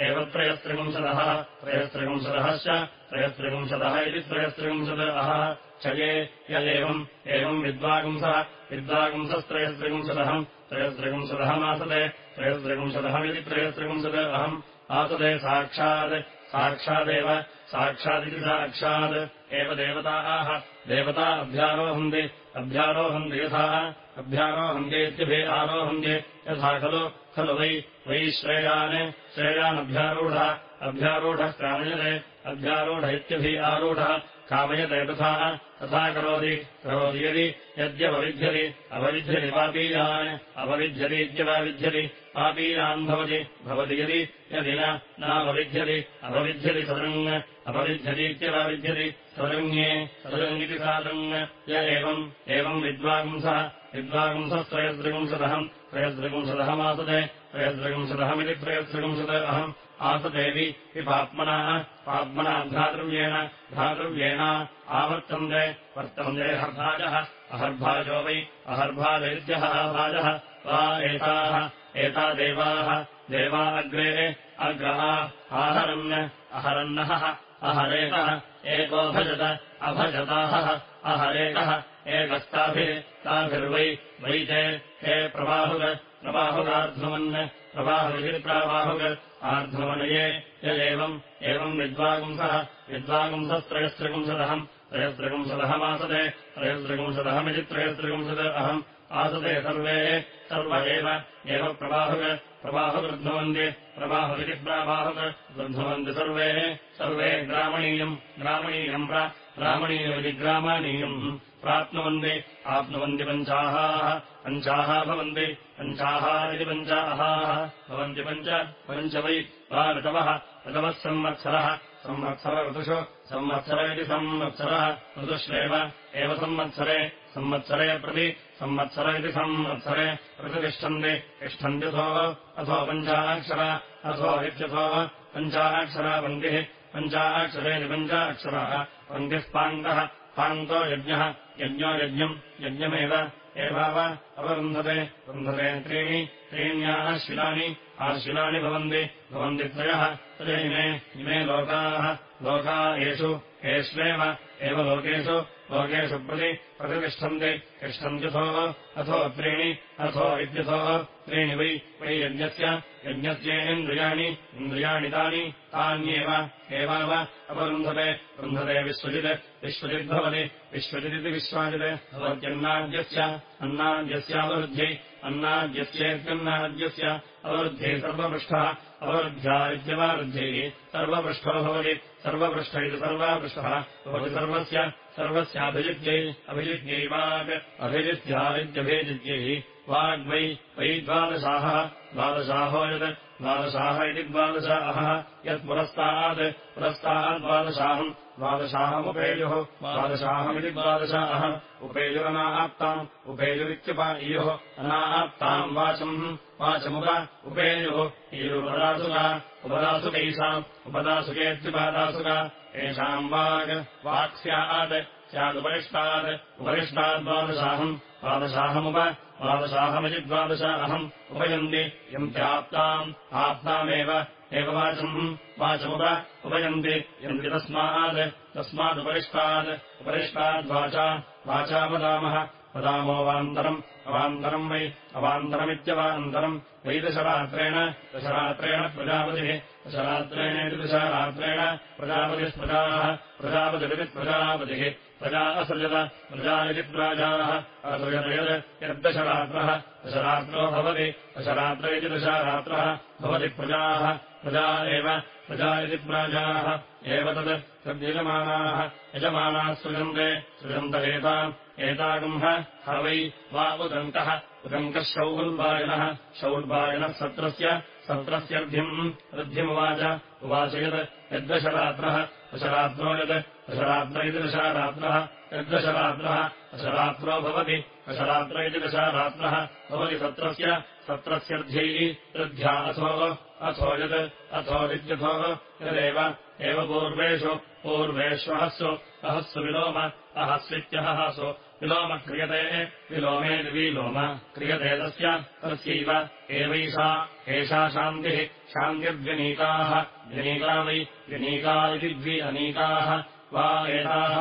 एव त्रयस्त्रिपुंशदः त्रयस्त्रिपुंशदःश्च त्रयस्त्रिपुंशदः इति त्रयस्त्रिपुंशदः च ये य एवम् एवम् विद्वागुंसः विद्वागुंसस्त्रयस्त्रिपुंशदहम् त्रयस्त्रिपुंशदः मासते त्रयस्त्रिपुंशदहमिति त्रयस्त्रिपुंशद अहम्। आसते साक्षात् साक्षादेव साक्षादिति साक्षात् एव देवताः। देवता अभ्यारोहन्ति अभ्यारोहन्ति यथा। अभ्यारोहन्त्येत्यभि आरोहन्ति यथा खलु खलु वै वै श्रेयान्। श्रेयानभ्यारूढः अभ्यारूढः कामयते। अभ्यारूढ इत्यभि आरूढः कामयते तथा। तथा करोति करोति यदि यद्यपविध्यति अवविध्यति पापीयान्। अपविध्यति इत्यवविध्यति भवति। भवति यदि यदि नावविध्यति अपविध्यति सदृङ् अपविध्यतीत्यवविध्यति सदृङ्गे सदृङ्गिति सादृङ् य एवम् एवम् विद्वांसः। विद्वांसस्त्रयस्त्रिपुंशदहम् त्रयस्त्रिपुंशदः मासते त्रयस्त्रिपुंशदहमिति त्रयस्त्रिपुंशद अहम्। आसतेऽपि हि पाप्मनः पाप्मना भ्रातृव्येण भ्रातृव्येण आवर्तन्ते। वर्तन्ते हर्भाजः। अहर्भाजो वै अहर्भाजैत्यः भाजः वा एताः एता देवाः। देवा अग्रे अग्रः आहरन् अहरन्नः अहरेकः एको भजत अभजताहः अहरेकः एकस्ताभिः ताभिर्वै वै ते हे प्रबाहुग प्रबाहुगार्ध्वमन् प्रबाहुगिति प्राबाहुग आर्ध्वमनये यदेवम् एवम् विद्वागुंसः विद्वागुंसस्त्रयस्त्रिपुंसदहम् त्रयस्त्रिपुंसदः मासते त्रयस्त्रिपुंसदहमिति त्रयस्त्रिपुंसद अहम् आसते सर्वे सर्व एव एव प्रबाहुग प्रबाहुवृद्धवन्ति प्रबाहुरिति प्राबाहुत् वृद्धवन्ति सर्वे सर्वे ग्रामणीयम् ग्रामणीयम् ग्रामणीयमिति ग्रामणीयम् प्राप्नुवन्ति आप्नुवन्ति पञ्चाहाः पञ्चाः भवन्ति पञ्चाः इति पञ्चाहाः भवन्ति पञ्च पञ्च वै वा ऋतवः ऋतवः संवत्सरः संवत्सर ऋतुषु संवत्सर इति संवत्सरः ऋतुष्वेव एव संवत्सरे संवत्सरे प्रति संवत्सर इति संवत्सरे प्रतितिष्ठन्ति तिष्ठन्त्यथो अथो पञ्चाक्षर अथो इत्यथो पञ्चाक्षरा पङ्क्तिः। पञ्चाक्षरेति पञ्चाक्षरः। पङ्क्तिः पाङ्गः पान्तो यज्ञः यज्ञो यज्ञम् यज्ञमेव। एवाव अवरुन्धते वृन्धते त्रीणि त्रीण्याः शिलानि आशिलानि भवन्ति। भवन्ति त्रयः त्रयिमे इमे लोकाः। लोका येषु एष्वेव एव लोकेषु लोकेषु प्रति प्रतितिष्ठन्ति तिष्ठन्त्यथो अथो त्रीणि अथो इत्यथो त्रीणि वै वै यज्ञस्य यज्ञस्येन्द्रियाणि इन्द्रियाणि तानि तान्येव एवाव अपरुन्धते वृन्धते विश्वजित् विश्वजिद्भवति विश्वजिदिति विश्वाजित् भवत्यन्नाद्यस्य अन्नाद्यस्यावरुद्ध्यै अन्नाद्यस्येत्यन्नाद्यस्य अवरुद्ध्यै सर्वपृष्ठः अवरुद्ध्या इत्यवरुद्ध्यैः सर्वपृष्ठो भवति सर्वपृष्ठ इति सर्वापृष्ठः भवति सर्वस्य सर्वस्याभिजित्यै अभिजिज्ञै वाग् अभिजित्या इत्यभिजिज्ञैः वाग्वै वै द्वादशाः द्वादशाहो यत् द्वादशाः इति द्वादशाः। यत्पुरस्तात् पुरस्ताद्वादशाहम् द्वादशाहमुपेयुः द्वादशाहमिति द्वादशाः उपेयुरनाप्ताम् उपेयुरित्युपायुः अनाप्ताम् वाचम् वाचमुप उपेयुः। ईयुपदासुका उपदासुकैषाम् उपदासुकेत्युपादासुका। येषाम् वाग् वाक् स्यात् स्यादुपरिष्टात् उपरिष्टाद्वादशाहम् द्वादशाहमुप द्वादशाहमिति द्वादशाहम्। उपयन्ति यन्त्याप्ताम् आप्तामेव एव वाचम् वाचमुप उपयन्ति यन्ति तस्मात् तस्मादुपरिष्टात् उपरिष्टाद्वाचा वाचा वदामः वदामोऽवान्तरम् अवान्तरम् वै अवान्तरमित्यवान्तरम् वै दशरात्रेण दशरात्रेण प्रजापतिः दशरात्रेणेति दशरात्रेण प्रजापतिस्प्रजाः प्रजापतिरिति प्रजापतिः प्रजा असृजत प्रजा इति प्राजाः असृजत यत् यद्दशरात्रः दशरात्रो भवति दशरात्र इति दशरात्रः भवति प्रजाः प्रजा एव प्रजा इति प्राजाः एव तत् तद्यजमानाः यजमानाः सृजन्ते सृजन्त एताम् एतागुम्ह ह वै उदन्तः उदन्तः शौल्बायनः शौल्बायनः सत्रस्य सत्रस्यर्ध्यम् ऋद्ध्यमुवाच उवाच यत् यद्दशरात्रः दशरात्रो यत् दशरात्र इति दशरात्रः यद्दशरात्रः दशरात्रो भवति। दशरात्र इति दशरात्रः भवति सत्रस्य सत्रस्यर्ध्यैः ऋद्ध्या अथो अथो यत् अथो विद्यथो यदेव एव पूर्वेषु पूर्वेष्वहस्सु अहस्सु विलोम अहस्वित्यहसु विलोम क्रियते विलोमे विलोम क्रियते तस्य तस्यैव। एवैषा एषा शान्तिः शान्तिर्व्यनीकाः व्यनीका वै व्यनीका इति द्वि अनीकाः वा एताः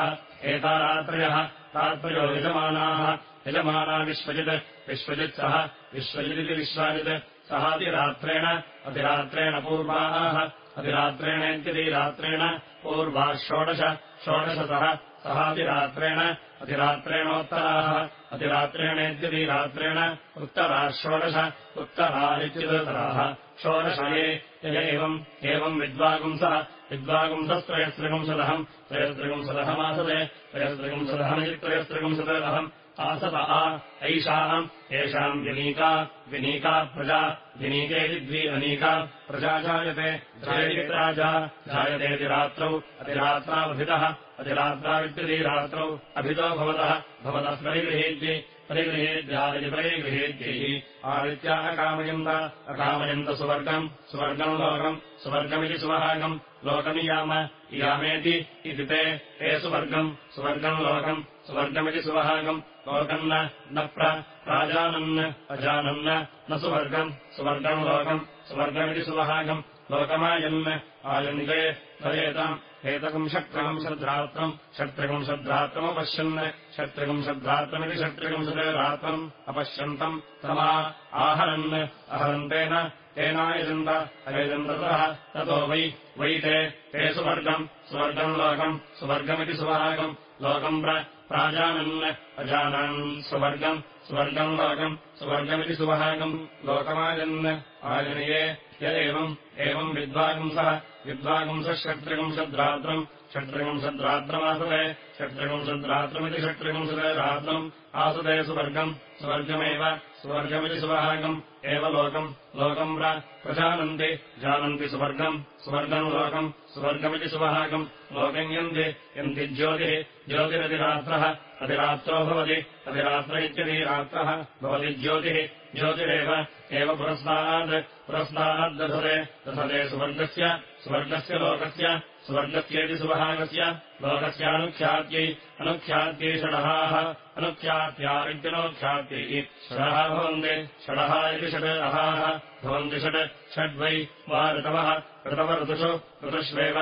एतारात्रयः तात्रयो यजमानाः यजमाना विश्वजित् विश्वजित् सः विश्वजिदिति विश्वाजित् सहातिरात्रेण अतिरात्रेण पूर्वाः अतिरात्रेणेत्यतिरात्रेण पूर्वाः षोडश षोडशतः सहातिरात्रेण उत्तराः षोडश उत्तरा इत्युत्तराः षोडशये य एवम् एवम् विद्वागुंसः विद्वागुंसस्त्रयस्त्रिगुंसदहम् त्रयस्त्रिगुंसदहमासते त्रयस्त्रिगुंसदहमिति त्रयस्त्रिगुंसदहम् आसत आ ऐषाम् येषाम् व्यनीका विनीका प्रजा विनीकेति द्वि अनीका प्रजा जायते जायते राजा जायतेति रात्रौ अतिरात्रावभितः अतिरात्राविद्यतिरात्रौ अभितो भवतः भवतः परिगृहेद्यै परिगृहेद्यादि परिगृहेद्यैः आदित्या अकामयन्त अकामयन्त सुवर्गम् सुवर्गम् लोकम् सुवर्गमिति सुवहागम् लोकमियाम। इयामेति इति ते ते सुवर्गम्। सुवर्गम् लोकम्। सुवर्गमिति सुवहागम् लोकम् न प्राजानन् अजानन् न सुवर्गम्। सुवर्गम् लोकम्। सुवर्गमिति सुवहागम्। लोकमायन् आयन्ते तदेताम् एतकम् षट्त्रिगंशद्रात्रम् षट्त्रिगंशद्रात्रमपश्यन् षट्त्रिगंशद्रात्रमिति षट्त्रिगंशरात्रम् अपश्यन्तम् तमा आहरन् अहरन्तेन तेनायजन्त अयजन्ततः ततो वै वै ते ते सुवर्गम् सुवर्गम् लोकम् सुवर्गमिति सुवहागम् लोकम् प्राजानन् अजानन् सुवर्गम् सुवर्गम् लोकम् सुवर्गमिति सुवहागम् लोकमाजन् आजनये य एवम् एवम् विद्वागुंसः विद्वागुंसः षट्त्रिगुंशद्रात्रम् षट्त्रिगुंशद्रात्रमासते षट्त्रिगुंशद्रात्रमिति षट्त्रिगुंसदे रात्रम् आसते सुवर्गम् स्वर्गमेव स्वर्गमिति सुवहागम् एव लोकम् लोकम् प्रजानन्ति जानन्ति सुवर्गम् स्वर्गम् लोकम् स्वर्गमिति सुवहागम् लोकम् यन्ति यन्ति ज्योतिः ज्योतिरतिरात्रः अतिरात्रो भवति अतिरात्र इत्यतिरात्रः भवति ज्योतिः ज्योतिरेव एव पुरस्तात् पुरस्ताद्दधते दधते सुवर्गस्य स्वर्गस्य लोकस्य स्वर्गस्येति सुवहागस्य लोकस्यानुख्यात्यै अनुख्यात्यै षडहाः इत्यनुख्यात्यै षडः भवन्ति षडः इति षड् अहाः भवन्ति षट् षड्वै वा ऋतवः ऋतव ऋतुषु ऋतुष्वेव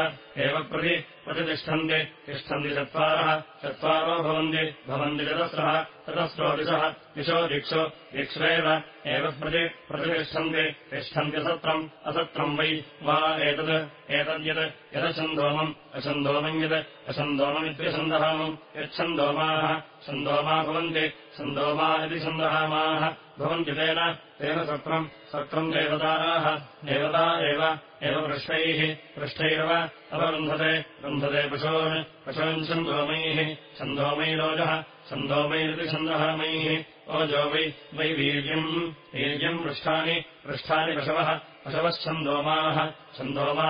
एव प्रति प्रतितिष्ठन्ति तिष्ठन्ति चत्वारः चत्वारो भवन्ति भवन्ति चतस्रः चतस्रो दिशः दिशो दिक्षु दिक्ष्वेव एव प्रति प्रतितिष्ठन्ति तिष्ठन्त्यसत्रम् असत्रम् वै वा एतत् एतद्यत् यदछन्दोमम् अछन्दोमम् यत् अछन्दोममित्यछन्दहामम् यच्छन्दोमाः छन्दोमा भवन्ति छन्दोमा इति छन्दहामाः भवन्ति तेन तेन सत्रम् सत्रम् देवताः देवता एव एव पृष्ठैः पृष्ठैरव अवरुन्धते रुन्धते पशोन् पशून् छन्दोमैः छन्दोमैरोजः छन्दोमैरिति छन्दहामैः ओजो वै वै वीर्यम् वीर्यम् पृष्ठानि पृष्ठानि पशवः पशवश्छन्दोमाः छन्दोमा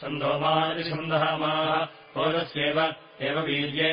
छन्दोमा इति छन्दहामाः ओजस्येव एव वीर्ये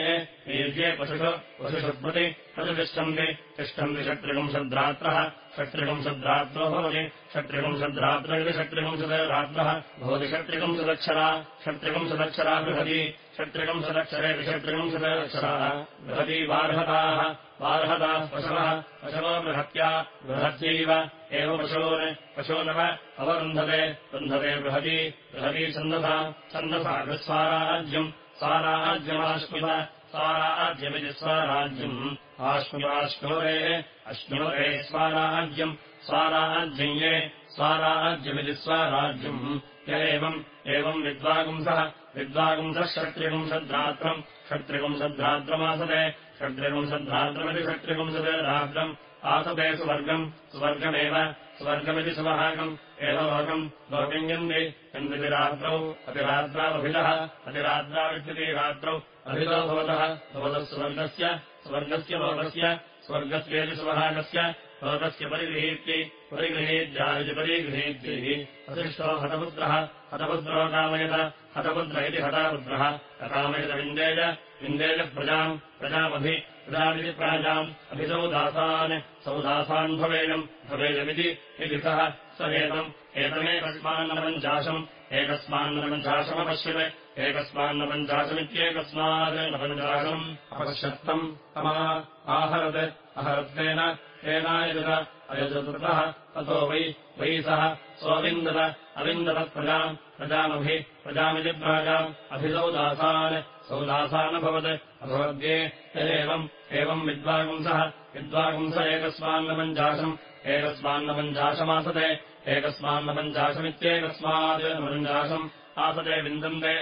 वीर्ये पशुषु प्रति प्रतिष्ठन्ति तिष्ठन्ति षट्त्रिपुंशद्रात्रः षट्त्रिपुंशद्रात्रो भवति। षट्त्रिपुंशद्रात्र इति षट्त्रिपुंशद्रात्रः भवति षट्त्रिपुंशदक्षरा षट्त्रिपुंशदक्षरा बृहती। षट्त्रिपुंशदक्षरे षट्त्रिपुंशदक्षरा बृहती वार्हताः वार्हताः पशवः। पशवो बृहत्या। बृहत्यैव। एव पशून्। पशूनव अवरुन्धते रुन्धते बृहती। बृहती छन्दसा। छन्दसा विस्वाराज्यम् साराज्यमाश्मिव साराज्यमिति स्वराज्यम्। आश्मिवाश्नोरे अश्नोरे स्वाराज्यम् स्वाराज्यम्। ये स्वाराज्यमिति स्वराज्यम्। य एवम् एवम् विद्वागुंसः विद्वागुंसः षट्त्रिपुंशद्रात्रम् षट्त्रिपुंशद्रात्रमासते षट्त्रिपुंशद्रात्रमिति षट्त्रिपुंशत् रात्रम् आसते सुवर्गम् सुवर्गमेव स्वर्गमिति सुवहागम् एव लोकम् लोकम् यन्ति यन्ति रात्रौ अतिरात्रावभितः अतिरात्राविद्यते रात्रौ अभितो भवतः भवतः स्वर्गस्य स्वर्गस्य लोकस्य स्वर्गस्येति सुवहागस्य लोकस्य परिगृहीत्यै परिगृहीत्यादिति परिगृहीत्यै वसिष्ठो हतपुत्रः हतपुत्रो कामयत हतपुत्र इति हतापुत्रः अकामयत विन्देज विन्देज प्रजाम् प्रजामभि प्राजाम् अभिसौदासान्। सौदासान् भवेयम् भवेयमिति इति सः स एतम् एतमेकस्मान्नपञ्चाशम् एकस्मान्नपञ्चाशमपश्यत्। एकस्मान्नपञ्चाशमित्येकस्मात् नपञ्चाशम्। अपश्यत्तम् तमा आहरत्। अहरत्तेन तेनायजत अयजतः ततो वै वै सः सोऽविन्दत अविन्दतत्प्रजाम् प्रजामभि प्रजामिति प्राजाम्। अभिसौदासान् सौदासानभवत् अभवद्ये यदेवम् एवम् विद्वागुंसः विद्वागुंस एकस्मान्नपञ्चाशम् एकस्मान्नपञ्चाशमासते एकस्मान्नपञ्चाशमित्येकस्मात् नपञ्चाशम् आसते विन्दन्ते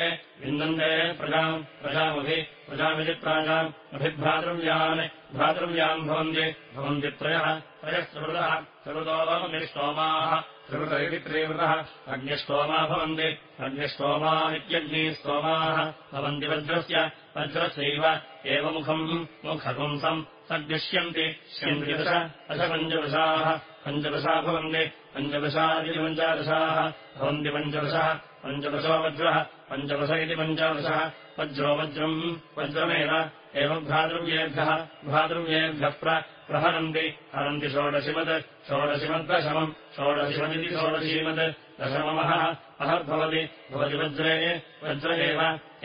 विन्दन्ते प्रजाम् प्रजामभि प्रजामिति प्राजाम् अभिभ्रातृव्यान् भ्रातृव्यान् भवन्ति भवन्ति त्रयः त्रयस्त्रिवृतः त्रिवृतोनिष्टोमाः त्रिवृत इति त्रिवृतः अग्निष्टोमा भवन्ति। अग्निष्टोमा इत्यग्निस्तोमाः भवन्ति वज्रस्य। वज्रस्यैव एव मुखम् मुखपुंसम् सद्दिश्यन्ति। श्यन्ति दश दशपञ्चदशाः पञ्चदशा भवन्ति। पञ्चदशा इति पञ्चादशाः। भवन्ति पञ्चदशः। पञ्चदशो वज्रः। पञ्चदश इति पञ्चादशः। वज्रो वज्रम्। वज्रमेव। एवम् भ्रातृव्येभ्यः। भ्रातृव्येभ्यः प्रहरन्ति हरन्ति षोडशिमत् षोडशिमद्दशमम् षोडशिमदिति षोडशीमत् दशममहः अहर्भवति भवति वज्रे वज्र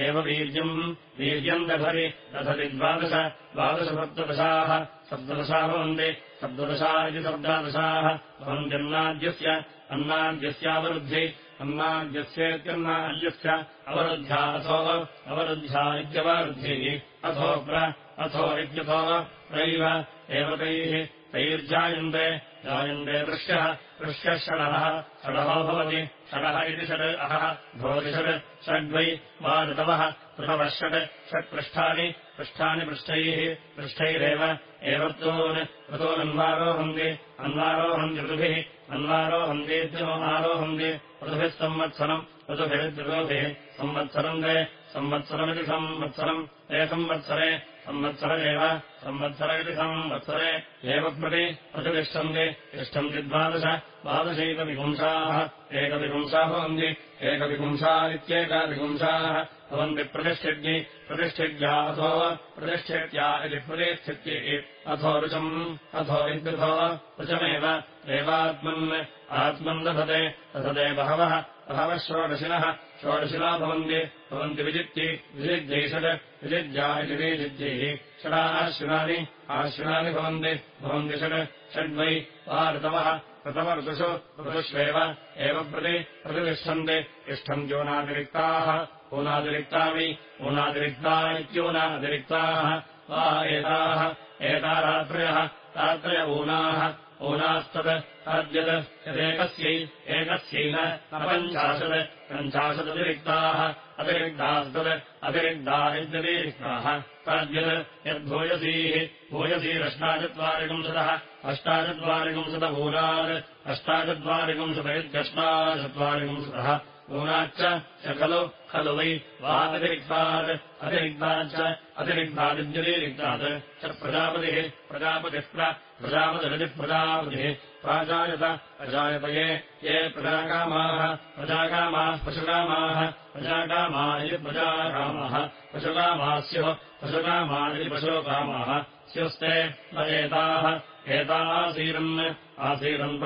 एव वीर्यम् वीर्यम् दधति दधति द्वादश द्वादशसप्तदशाः सप्तदशा भवन्ति सप्तदशा इति सप्तादशाः भवन्त्यन्नाद्यस्य अन्नाद्यस्यावरुद्धि अन्नाद्यस्येत्यन्नाद्यस्य अवरुद्ध्या अथो अवरुद्ध्या इत्यवरुद्धिः अथो प्र अथो इत्यथो प्रैव एव तैः तैर्जायन्ते जायन्ते दृश्यः दृश्यः षडः षडहो भवति षडः इति षड् अहः भवति षड् षड्वै वा ऋतवः ऋतवः षट् षट्पृष्ठानि पृष्ठानि पृष्ठैः पृष्ठैरेव एवर्तून् ऋतूनन्वारोहन्ति अन्वारोहन्ति ऋतुभिः अन्वारोहन्तीत्यो आरोहन्ति ऋतुभिः संवत्सरम् ऋतुभिरुभिः संवत्सरम् ते संवत्सरमिति संवत्सरम् ते संवत्सरे संवत्सर एव संवत्सर इति संवत्सरे एव प्रति प्रतिष्ठन्ति। तिष्ठन्ति द्वादश द्वादशैकविपुंसाः। एकविपुंसा भवन्ति एकविपुंसा इत्येकाविपुंसाः भवन्ति प्रतिष्ठिज्ञि प्रतिष्ठिज्ञा अथो प्रतिष्ठेत्या इति प्रतिष्ठित्यै अथो रुचम् अथो इत्यथो रुचमेव। एवात्मन् आत्मन् दधते दधते बहवः बहवः षोडशिनः षोडशिला भवन्ति भवन्ति विजित्यै विजिज्ञै षड् विजिज्ञा इति विजिज्ञैः षडाश्विनानि आश्विनानि भवन्ति भवन्ति षड् षड्वै वा ऋतवः ऋतव ऋतुषु ऋतुष्वेव एव प्रति प्रतिष्ठन्ति तिष्ठन्त्यूनातिरिक्ताः ऊनातिरिक्ता वै ऊनातिरिक्ता इत्यूनातिरिक्ताः वा एताः एता रात्रयः रात्रय ऊनाः ऊनास्तत् तद्यत् यदेकस्यै एकस्यै न पञ्चाशत् पञ्चाशदतिरिक्ताः अतिरिक्तास्तत् अतिरिक्ता इत्यतिरिक्ताः तद्यत् यद्भूयसीः भूयसीरष्टाचत्वारिकंशतः अष्टाचत्वारिकंशत ऊनात् अष्टाचत्वारिकंशत इत्यष्टाचत्वारिकंशतः ऊनाच्च च खलु खलु वै वा अतिरिक्तात् अतिरिक्ताच्च अतिरिक्तादित्यतिरिक्तात् च प्रजापतिः प्रजापतिः प्रजापतिरति प्रजापतिः। प्राजायत अजायत ये ये प्रजाकामाः प्रजाकामाः पशुकामाः प्रजाकामा इति प्रजाकामाः पशुकामाः स्युः पशुकामा इति पशुकामाः। स्युस्ते न एताः एतासीरन् आसीरन्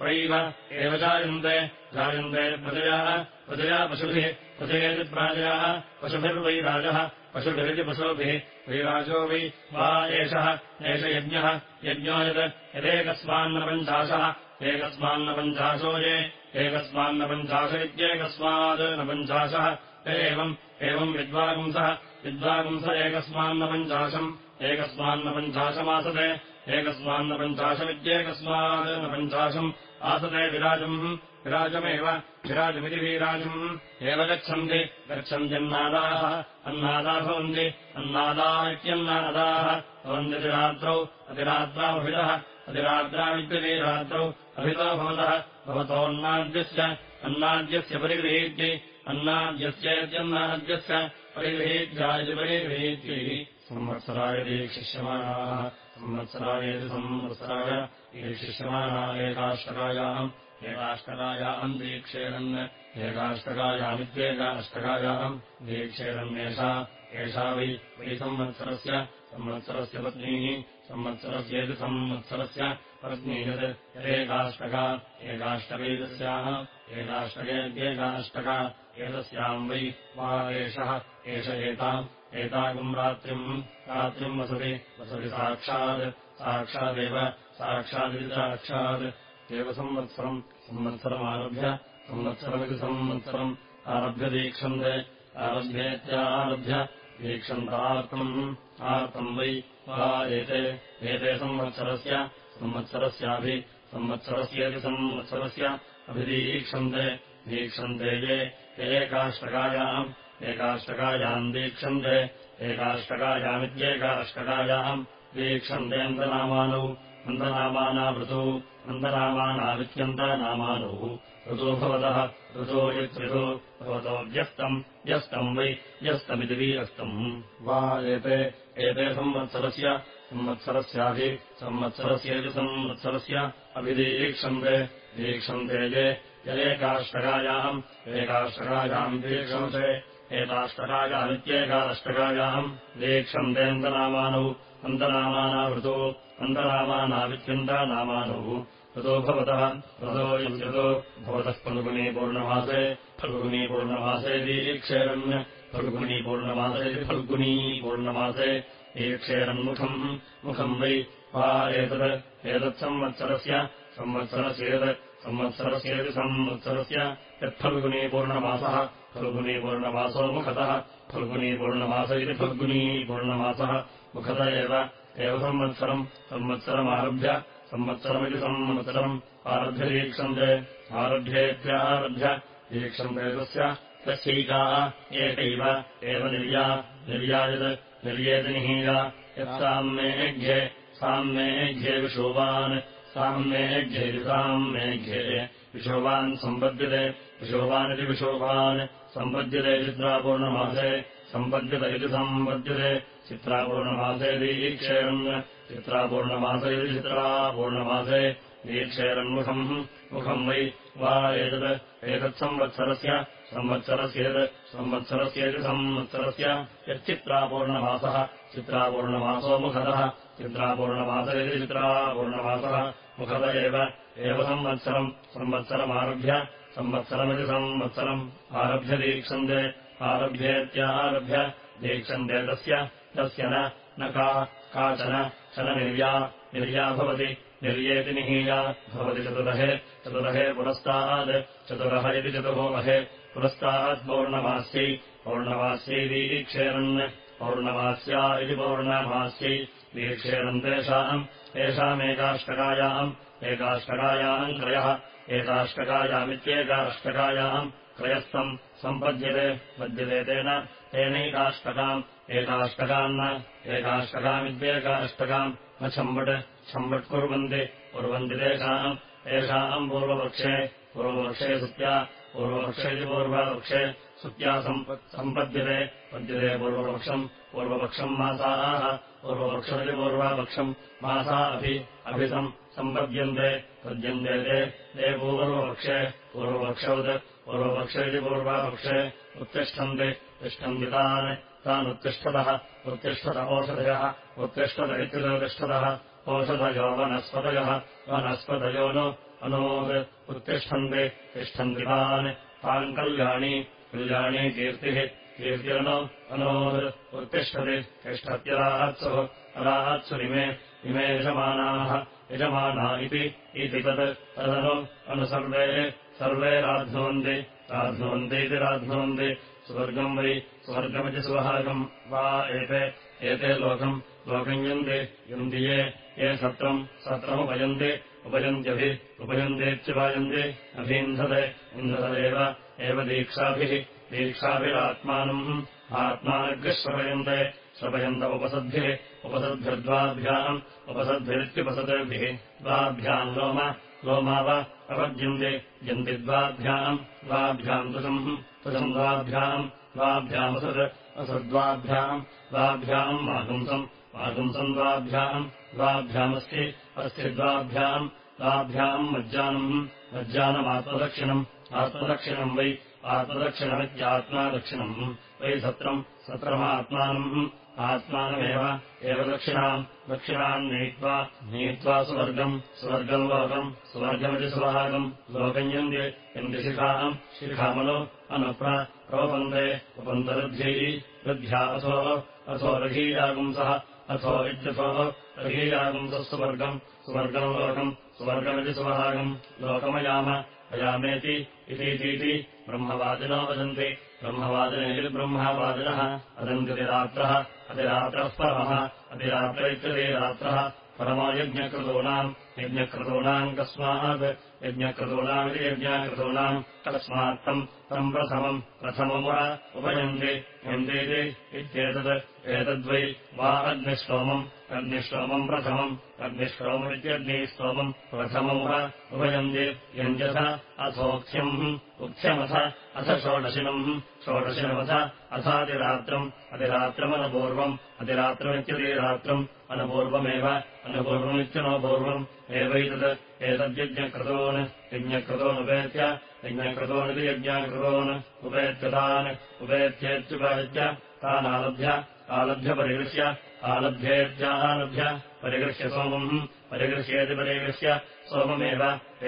प्रैव एव जायन्ते जायन्ते प्रजयाः प्रजया पशुभिः प्रजयेति प्राजयाः पशुभिर्वैराजः पशुभिरिति पशुभिः वैराजो वै वा एषः एष यज्ञः यज्ञो यत् यदेकस्मान्नपञ्चाशः एकस्मान्नपञ्चाशो ये एकस्मान्नपञ्चाश इत्येकस्मात् न पञ्चाशः एवम् एवम् विद्वागुंसः विद्वागुंस एकस्मान्नपञ्चाशम् एकस्मान्नपञ्चाशमासते एकस्मान्नपञ्चाशमित्येकस्मात् न पञ्चाशम् आसते विराजम् विराजमेव विराजमिति विराजम्। एव गच्छन्ति गच्छन्त्यन्नादाः अन्नादा भवन्ति अन्नादा इत्यन्नादाः। भवन्त्यतिरात्रौ अतिरात्राभितः अतिरात्रामित्यतिरात्रौ अभितो भवतः भवतोऽन्नाद्यस्य अन्नाद्यस्य परिगृहीत्यै अन्नाद्यस्येत्यन्नाद्यस्य परिगृहीत्या संवत्सरायेति संवत्सराय दीक्षिष्यमाणा एकाष्टकायाम् एकाष्टकायाम् दीक्षेरन् एकाष्टकायामित्येकाष्टकायाम् दीक्षेरन्नेषा एषा वै वै संवत्सरस्य संवत्सरस्य पत्नीः संवत्सरस्येति संवत्सरस्य पत्नी यत् यदेकाष्टका एकाष्टकैतस्याः एकाष्टकेत्येकाष्टका एतस्याम् वै वा एषः एष एताम् एताकम् रात्रिम् रात्रिम् वसति वसति साक्षात् साक्षादेव साक्षादिति साक्षात्। एव संवत्सरम् संवत्सरमारभ्य संवत्सरमिति संवत्सरम् आरभ्य दीक्षन्ते आरभ्येत्यारभ्य दीक्षन्तार्थम् आर्तम् वै वा एते एते संवत्सरस्य संवत्सरस्याभि संवत्सरस्येति संवत्सरस्य अभिदीक्षन्ते दीक्षन्ते ये एकाष्टकायाम् एकाष्टकायाम् दीक्षन्ते एकाष्टकायामित्येकाष्टकायाम् दीक्षन्तेऽन्तनामानौ अन्तनामानावृतौ अन्तनामानावित्यन्तनामानौ ऋतो भवतः ऋतो यत्ऋतो भवतो व्यस्तम् व्यस्तम् वै व्यस्तमिति वीरस्तम्। वा एते एते संवत्सरस्य संवत्सरस्याभि संवत्सरस्येति संवत्सरस्य अभिदीक्षन्ते। दीक्षन्ते ये यदेकाष्टकायाम् एकाष्टकायाम् दीक्षन्ते। एताष्टकायामित्येकाष्टकायाम् दीक्षन्तेऽन्तनामानौ। अन्तनामानावृतो। अन्तनामानावित्यन्तनामानौ ऋतो भवतः। यतो भवतः फल्गुनीपूर्णमासे फल्गुनीपूर्णमासे दीक्षेरन्। फल्गुनीपूर्णमासे फल्गुनीपूर्णमासे दीक्षेरन्मुखम् मुखम् वै वा एतत् एतत्संवत्सरस्य संवत्सरस्येत् संवत्सरस्येति संवत्सरस्य यत्फल्गुनीपूर्णमासः फल्गुनीपूर्णमासो मुखतः फल्गुनीपूर्णमास इति फल्गुनीपूर्णमासः मुखत एव एव संवत्सरम् संवत्सरमारभ्य संवत्सरमिति संवत्सरम् आरभ्य दीक्षन्ते आरभ्येत्यारभ्य दीक्षन्ते तस्य तस्यैकाः एकैव एव निर्या निर्या यत् निर्येति निहीया यत्साम्येघ्ये साम् मेघ्ये विशोवान् साम् मेघ्ये साम् मेघ्ये विशोवान् सम्पद्यते विशोवानिति विशोभान् सम्पद्यते चित्रापूर्णमासे सम्पद्यत इति सम्पद्यते चित्रापूर्णमासे दीक्षेरन् चित्रापूर्णमासे इति चित्रापूर्णमासे दीक्षेरन्मुखम् मुखम् वै वा एतत् एतत्संवत्सरस्य संवत्सरस्य यत् संवत्सरस्येति संवत्सरस्य यच्चित्रापूर्णमासः चित्रापूर्णमासो मुखतः चित्रापूर्णमास इति चित्रापूर्णमासः मुखत एव एव संवत्सरम् संवत्सरमारभ्य संवत्सरमिति संवत्सरम् आरभ्य दीक्षन्ते आरभ्येत्यारभ्य दीक्षन्ते तस्य तस्य न का काचन चलनिर्या निर्या भवति निर्येति निहीया भवति चतुरहे चतुरहे पुरस्तात् चतुरः इति चतुर्वहे पुरस्तात् पौर्णमास्यै पौर्णमास्यै दीक्षेरन् पौर्णमास्या इति पौर्णमास्यै दीक्षेरन् तेषाम् तेषामेकाष्टकायाम् एकाष्टकायाम् क्रयः एकाष्टकायामित्येकाष्टकायाम् क्रयस्थम् सम्पद्यते पद्यते तेन तेनैकाष्टकाम् एकाष्टकान्न एकाष्टकामित्येकाष्टकाम् न छम्बट् छम्बट् कुर्वन्ति कुर्वन्ति तेषाम् तेषाम् पूर्वपक्षे पूर्वपक्षे सुत्या पूर्वपक्षे इति पूर्वपक्षे सुत्या सम्पद्यते पद्यते पूर्वपक्षम् पूर्वपक्षम् मासाः पूर्वपक्षमिति पूर्वापक्षम् मासा अपि अभिसम् सम्पद्यन्ते पद्यन्ते ते ते पूर्वपक्षे पूर्वपक्षवत् पूर्वपक्ष इति पूर्वापक्षे उत्तिष्ठन्ति तिष्ठन्ति तान् तानुत्तिष्ठतः उत्तिष्ठत उत्तिष्ठत ओषधयो वनस्पतयः वनस्पतयो नु अनोद् उत्तिष्ठन्ति तिष्ठन्ति तान् तान् कल्याणी कीर्तिः कीर्तिरनो अनोद् उत्तिष्ठति तिष्ठत्यरात्सुः अरात्सुरिमे इमे यजमानाः यजमाना इति तत् तदनु अनुसर्वे सर्वे राध्नुवन्ति राध्नुवन्ति इति राध्नुवन्ति स्वर्गम् वै स्वर्गमिति सुभागम् वा एते एते लोकम् लोकम् यन्ति यन्ति ये ये सत्रम् सत्रमुपयन्ति उपयन्त्यभि उपयन्तेत्युपायन्ति अभीन्धते इन्धतेव एव दीक्षाभिः दीक्षाभिरात्मानम् आत्मानग्रश्रवयन्ते श्रवयन्त उपसद्भिः उपसद्भिर्द्वाभ्याम् उपसद्भिरित्युपसद्भिः द्वाभ्याम् लोम लोमाव अपद्यन्ते यन्ति द्वाभ्याम् द्वाभ्याम् तुषम् तुषम् द्वाभ्याम् द्वाभ्यामसद् असद्वाभ्याम् द्वाभ्याम् मागुंसम् मागुंसम् द्वाभ्याम् द्वाभ्यामस्ति अस्ति द्वाभ्याम् द्वाभ्याम् मज्जानम् मज्जानमात्मदक्षिणम् आत्मदक्षिणम् वै आत्मदक्षिणमित्यात्मादक्षिणम् वै सत्रम् सत्रमात्मानम् आत्मानमेव एव दक्षिणाम् दक्षिणाम् नीत्वा नीत्वा सुवर्गम् सुवर्गम् लोकम् सुवर्गमिति सुभागम् लोकम् यन्ति यन्ति शिखाम् शिखामनु अनुप्र प्रवपन्ते उपन्तरुद्ध्यैः रुद्ध्या अथो अथो रघीयागुंसः अथो इत्यथो रघीयागुंसः सुवर्गम् सुवर्गम् लोकम् सुवर्गमिति सुभागम्। लोकमयाम अयामेति इतीतीति ब्रह्मवादिनो वदन्ति। ब्रह्मवादिने ब्रह्मवादिनः। अदन्त्यतिरात्रः अतिरात्रः परमः अतिरात्र इत्यतिरात्रः परमो यज्ञकृतूनाम् यज्ञकृतूनाम् कस्मात् यज्ञकृतूनामिति यज्ञकृतूनाम् कस्मात्तम् तम् प्रथमम् प्रथममुर उपयन्ति यन्तीति इत्येतत् एतद्वै वा अग्निष्टोमम् अग्निष्टोमम् प्रथमम् अग्निष्टोममित्यग्निस्तोमम् प्रथममुह उपयन्ति यञ्जथ अथोक्ष्यम् उक्ष्यमथ अथ षोडशिनम् षोडशिनमथ अथातिरात्रम् अतिरात्रमनुपूर्वम् अतिरात्रमित्यतिरात्रम् अनुपूर्वमेव अनुपूर्वमित्यनोपूर्वम् एवैतत् एतद्यज्ञकृतोन् यज्ञकृतोनुपेत्य यज्ञकृतोनिति यज्ञाकृतोन् उपेत्यतान् उपेत्येत्युपैत्य तानालभ्य आलभ्य परिगृह्य आलभ्येत्यालभ्य परिगृह्य सोमम् परिगृह्येति परिगृह्य सोममेव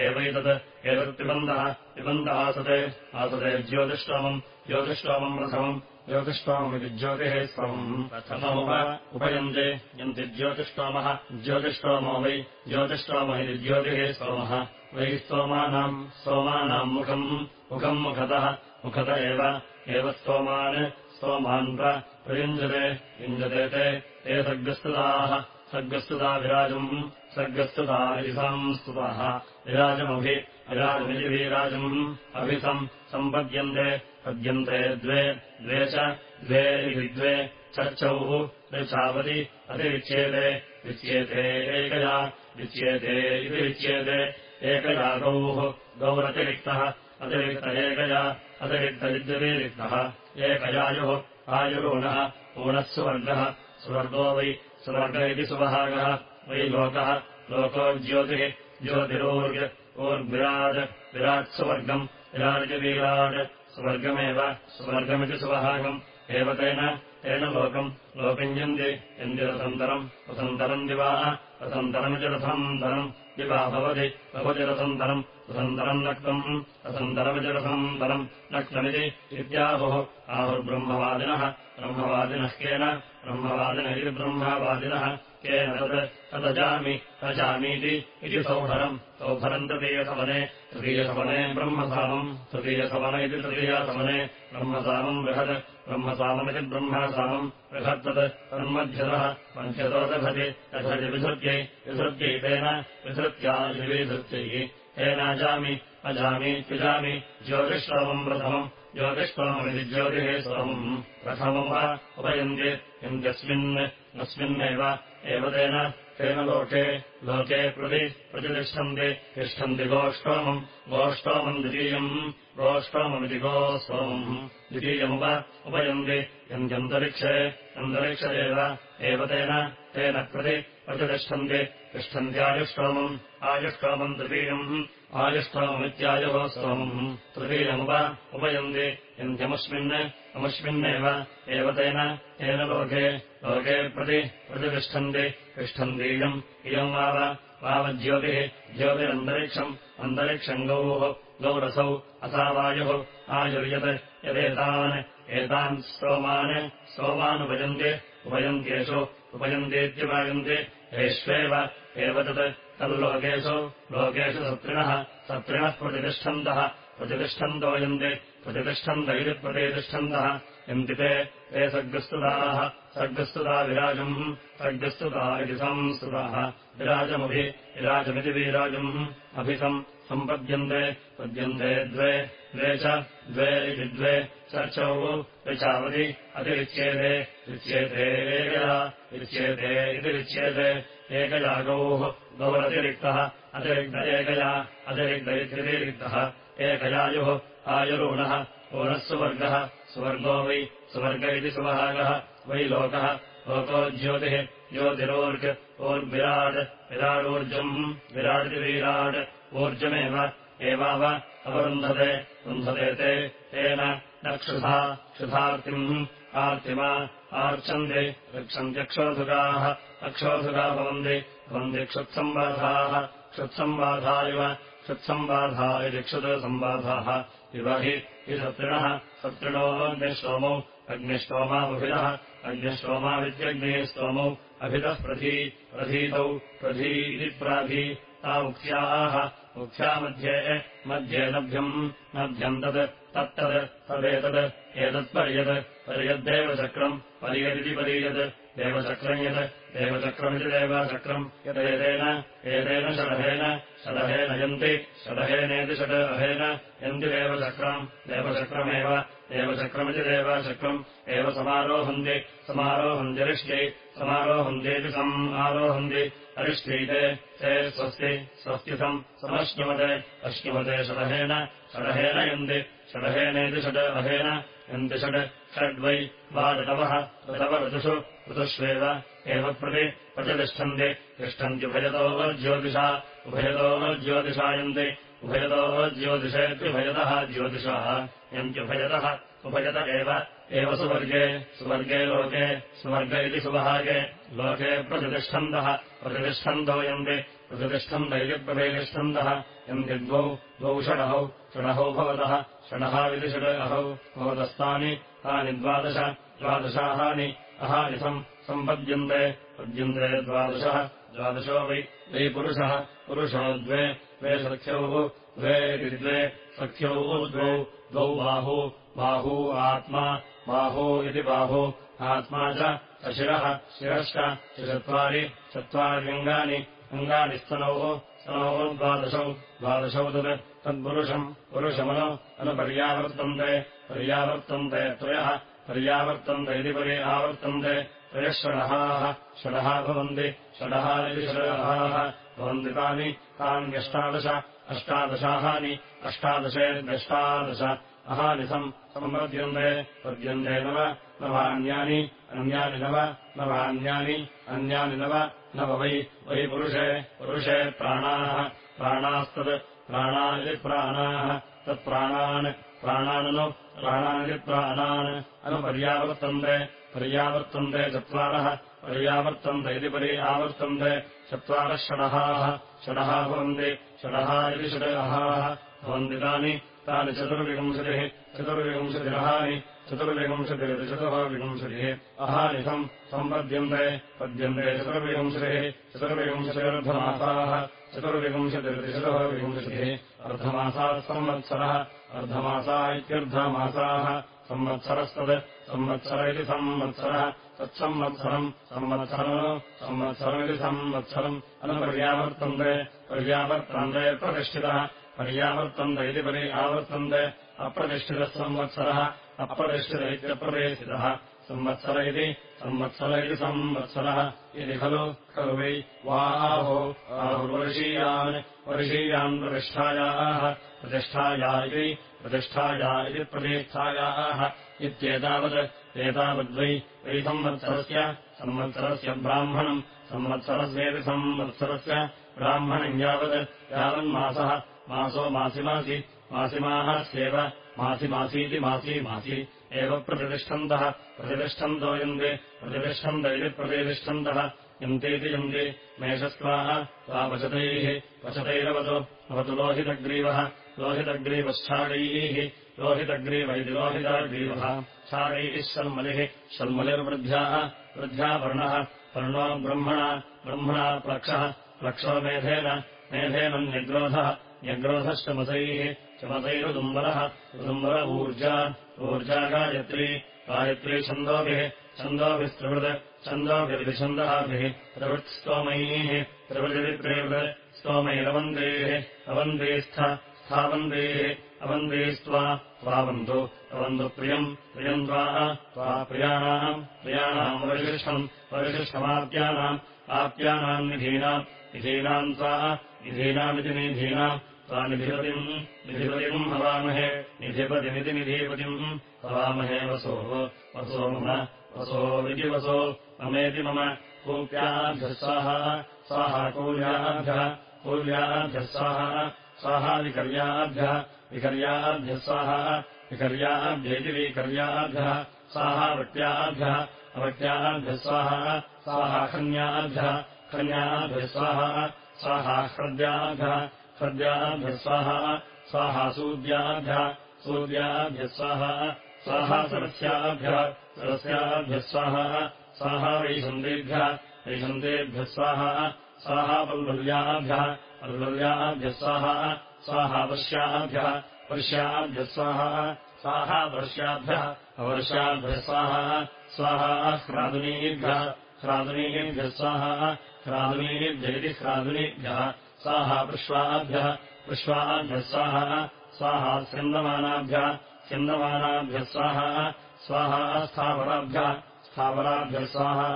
एवैतत् एतत्पिबन्दः पिबन्द आसते आसते ज्योतिष्टोमम् ज्योतिष्टोमम् प्रथमम् ज्योतिष्टोममिति ज्योतिः स्तोमम् प्रथममुप उपयन्ते यन्ति ज्योतिष्टोमः। ज्योतिष्टोमो वै ज्योतिष्टोम इति ज्योतिः स्तोमः वै स्तोमानाम् सोमानाम् मुखम्। मुखम् मुखतः। मुखत एव। स्तोमान् स्तोमान् प्रयुञ्जते। युञ्जते ते। ते सर्गस्तुताः सर्गस्तुता विराजम् सर्गस्तुता संस्तुताः। विराजमभि विराजमिति विराजम्। अभिसम् सम्पद्यन्ते पद्यन्ते द्वे द्वे च द्वे द्वे चर्चौः ऋचावति अतिरिच्येते विच्येते एकया विच्येते इति विच्येते एकया गौः गौरतिरिक्तः अतिरिक्त एकया अतिरिक्त इत्यतिरिक्तः एकयायुः आयुरूणः ऊणः सुवर्गः सुवर्गो वै सुवर्ग इति सुवहागः वै लोकः लोको ज्योतिः ज्योतिरोर्ग् ऊर्विराट् विराट्सुवर्गम् विराजिवीराट् सुवर्गमेव सुवर्गमिति सुवहागम् एव तेन तेन लोकम्। लोकञ्जन्ति यन्तिरथन्तरम् रथन्तरम् दिवाः रथन्तरमिति रथन्तरम् दिवा भवति रथन्तरम् रथन्तरम् नक्तम् रथन्तरम् नक्तमिति इत्याहुः। आहुर्ब्रह्मवादिनः ब्रह्मवादिनः केन? ब्रह्मवादिनः इति ब्रह्मवादिनः केन तत् तदजामि अजामीति इति सौभरम्। सौभरम् तृतीयसवने। तृतीयसवने ब्रह्मसामम्। तृतीयसवन इति तृतीयसवने। ब्रह्मसामम् बृहत्। ब्रह्मसाममिति ब्रह्मसामम्। तन्मध्यतः। मध्यतो दधति। दधति विधृत्यै विधृत्यै तेन विधृत्या विधृत्यैः तेनाजामि अजामि त्विजामि ज्योतिष्वमम् प्रथमम्। ज्योतिष्वममिति ज्योतिः स्वमम् प्रथमम् वा यन्त्यस्मिन् अस्मिन्नेव एव तेन तेन लोके लोके प्रति प्रतिष्ठन्ति तिष्ठन्ति गोष्टोमम् गोष्टोमम् द्वितीयम् गोष्टोममिति गोस्वमम् द्वितीयमुप उपयन्ति यन्त्यन्तरिक्षे अन्तरिक्ष एव तेन तेन प्रति प्रतिष्ठन्ति तिष्ठन्त्यायुष्टोमम् आयुष्टोमम् तृतीयम् आयुष्टोममित्यायुः स्तोमम् तृतीयमुप उपयन्ति यन्त्यमस्मिन् अमुष्मिन्नेव एव तेन तेन लोके लोके प्रति प्रतिष्ठन्ति। तिष्ठन्तीयम्। इयम् वाव वावज्योतिः ज्योतिरन्तरिक्षम्। अन्तरिक्षम् गौः गौरसौ अथावायुः आयुर्यत् यदेतान् एतान् स्तोमान् स्तोमानुपयन्ति उपयन्त्येषु उपयन्तीत्युपायन्ति एष्वेव एव तत् तल्लोकेषु लोकेषु सत्रिणः सत्रिणः प्रतिष्ठन्तः प्रतिष्ठन्तो यन्ति प्रतिष्ठन्त इति प्रतितिष्ठन्तः यन्ति ते ते सर्गस्तुताः सर्गस्तुता विराजम् सर्गस्तुता इति संस्तुताः विराजमभि विराजमिति विराजम्। अभिसम् सम्पद्यन्ते पद्यन्ते द्वे द्वे च द्वे इति द्वे चर्चौ ऋचावति अतिरिच्येते रिच्येते एकया रिच्येते इति रिच्येते एकया गौः गौरतिरिक्तः अतिरिक्त एकया अतिरिक्त इत्यतिरिक्तः एकयायुः आयुरूणः ऊणः सुवर्गः सुवर्गो वै सुवर्ग इति सुवहागः वै लोकः लोको ज्योतिः ज्योतिरोर्ग् ऊर्विराट् विराडूर्जम् विराटिति वीराट् ऊर्जमेव एवाव अवरुन्धते रुन्धते ते तेन न क्षुधा क्षुधार्तिम् आर्तिमा आर्चन्ति रक्षन्त्यक्षोधुकाः अक्षोधुका भवन्ति भवन्ति क्षुत्सम्बाधाः इति क्षुतसम्बाधाः इव हि सत्रिणः सत्रिणो अग्निष्टोमौ अग्निष्टोमावभिदः अग्निष्टोमाविद्यग्नेः स्तोमौ अभितः प्रधी प्रधीतौ प्रधी इति प्राधी ता मुख्याः मुख्या मध्ये नभ्यम् नभ्यम् तत् तत्तत् तदेतत् एतत्पर्यत् पर्यद्देवचक्रम् पर्यदिति पर्यत् देवचक्रम् यत् देवचक्रमिति देवचक्रम् यदेतेन एतेन षडहेन षडहेन यन्ति षडहेनेति षडहेन यन्ति देवचक्रम् देवचक्रमेव देवचक्रमिति देवचक्रम् एव समारोहन्ति समारोहन्त्यरिष्ट्यै समारोहन्त्येति सम् आरोहन्ति अरिष्ट्यैते ते स्वस्ति स्वस्तिसम् समश्नुमते अश्नुमते षडहेन षडहेन यन्ति षडहेनेति षडहेन यन्ति षड् षड्वै वा ऋतव ऋतुषु ऋतुष्वेव एव प्रति प्रतिष्ठन्ति तिष्ठन्त्युभयतो ज्योतिषा उभयतो ज्योतिषायन्ति उभयतो ज्योतिषेत्युभयतः ज्योतिषाः। यन्त्युभयतः उभयत एव सुवर्गे। सुवर्गे लोके सुवर्ग इति सुवहागे लोके प्रतिष्ठन्तः प्रतिष्ठन्तो यन्ति। प्रतिष्ठन्त इति प्रतिष्ठन्तः। यन्ति द्वौ द्वौ षडहौ षडहौ भवतः। षडहाविति षड् अहौ भवतस्तानि तानि द्वादश द्वादशाहानि अहानिथम् सम्पद्यन्ते। पद्यन्ते द्वादशः। द्वादशो वै वै पुरुषः। पुरुषो द्वे द्वे सख्यौः द्वे इति द्वे। सख्यौः द्वौ द्वौ बाहू। बाहू आत्मा बाहू इति बाहू। आत्मा च अशिरः शिरश्च चत्वारि चत्वार्यङ्गानि अङ्गानि स्तनौः द्वादशौ। द्वादशौ तत् तत्पुरुषम्। पुरुषमनु अनुपर्यावर्तन्ते। पर्यावर्तन्ते त्रयः पर्यावर्तन्त इति परि आवर्तन्ते त्रयः षडहाः षडः भवन्ति षडः इति षडहाः भवन्ति तानि तान्यष्टादश अष्टादशाहानि अष्टादशेत्यष्टादश अहानि सम् सम्पद्यन्ते पद्यन्ते नव नवान्यानि अन्यानि नव नवान्यानि अन्यानि नव नव वै वै पुरुषे पुरुषे प्राणाः प्राणास्तत् प्राणानिति प्राणाः तत्प्राणान् प्राणाननु प्राणानिति प्राणान् अनुपर्यावर्तन्ते पर्यावर्तन्ते चत्वारः पर्यावर्तन्त इति परि आवर्तन्ते चत्वारः षडहाः षडः भवन्ति षडः इति षडहाः भवन्ति तानि तानि चतुर्विंशतिः चतुर्विंशतिरहानि चतुर्विंशतिरिति चतुर्विंशतिः। अहानि सम् सम्पद्यन्ते पद्यन्ते चतुर्विंशतिः चतुर्विंशतिरर्धमासाः चतुर्विंशतिरिति चतुर्विंशतिः। अर्धमासाः संवत्सरः अर्धमासा इत्यर्धमासाः संवत्सरस्तद् संवत्सर इति संवत्सरः तत्संवत्सरम् संवत्सरम् संवत्सरमिति संवत्सरम् अनुपर्यावर्तन्ते पर्यावर्तन्ते प्रतिष्ठितः पर्यावर्तन्त इति परि आवर्तन्ते अप्रतिष्ठितः संवत्सरः अप्रतिष्ठित इत्यप्रवेशितः संवत्सर इति संवत्सर इति संवत्सरः इति खलु खलु वै आहो आहुर्वर्षीयान् वर्षीयान् प्रतिष्ठायाः प्रतिष्ठाया इति प्रतिष्ठाया इति प्रतिष्ठायाः इत्येतावत् एतावद्वै वै संवत्सरस्य संवत्सरस्य ब्राह्मणम् संवत्सरस्येति संवत्सरस्य ब्राह्मणम् यावत् यावन्मासः मासो मासि मासि मासिमाः स्येव मासि मासी एव प्रतिष्ठन्तः प्रतिष्ठन्तो यन्ति प्रतिष्ठन्त इति प्रतिष्ठन्तः यन्तीति यन्ति मेषस्त्वाः वा वचतैः वचतैरवतु भवतु लोहितग्रीवः लोहितग्रीवश्चाडैः लोहितग्रीव इति लोहितग्रीवः छाडैः शल्मलिः शल्मलिर्वृद्ध्याः वृद्ध्या वर्णः वर्णो ब्रह्मणा ब्रह्मणा प्लक्षः प्लक्षो मेधेन न्यग्रोधः उदुम्बर ऊर्जा ऊर्जा गायत्री गायत्री छन्दोभिः छन्दोभिस्त्रिवृत् छन्दोभिर्विछन्दःभिः प्रवृत्स्तोमैः प्रवृतिरित्रिवृत् स्तोमैरवन्देः अवन्देस्थ स्थावन्देः अवन्देस्त्वा त्वावन्तु अवन्तु प्रियम् प्रियम् त्वा त्वा प्रियाणाम् प्रियाणाम् वरिशिष्ठम् वरिशिष्ठमाप्यानाम् आप्यानाम् निधीनाम् निधीनाम् त्वा निधीनामिति निधीनाम् त्वा निधिपतिम् हवामहे निधिपतिमिति निधीपतिम् हवामहे वसो वसो मम वसो इति वसो ममेति मम कूप्याभ्यः स्वाहा स्वाहा कूल्याभ्यः कूल्याभ्यः स्वाहा स्वाहा विकर्याभ्यः विकर्याभ्यः स्वाहा विकर्याभ्येति विकर्याभ्यः स्वाहा वट्याभ्यः अवट्याभ्यः स्वाहा स्वाहा खन्याभ्यः खन्याभ्यः स्वाहा स्वाहा ह्रद्याभ्यः ह्रद्याभ्यः स्वाहा स्वाहा सूद्याभ्यः सूर्याभ्यः स्वाहा स्वाहा सरस्याभ्यः सरस्याभ्यः स्वाहा स्वाहा वैषन्देभ्यः वैषन्देभ्यः स्वाहा स्वाहा पल्वल्याभ्यः पल्वल्याभ्यः स्वाहा वर्ष्याभ्यः वर्ष्याभ्यः स्वाहा वर्ष्याभ्यः अवर्षाभ्यः स्वाहा ह्रादुनीभ्यः ह्रादुनीभ्यः स्वाहा ह्रादुनीभ्यैति ह्रादुनीभ्यः स्वाहा पृष्वाभ्यः पृष्वाभ्यः स्वाहा स्यन्दमानाभ्यः स्यन्दमानाभ्यः स्वाहा स्थावराभ्यः स्थावराभ्यः स्वाहा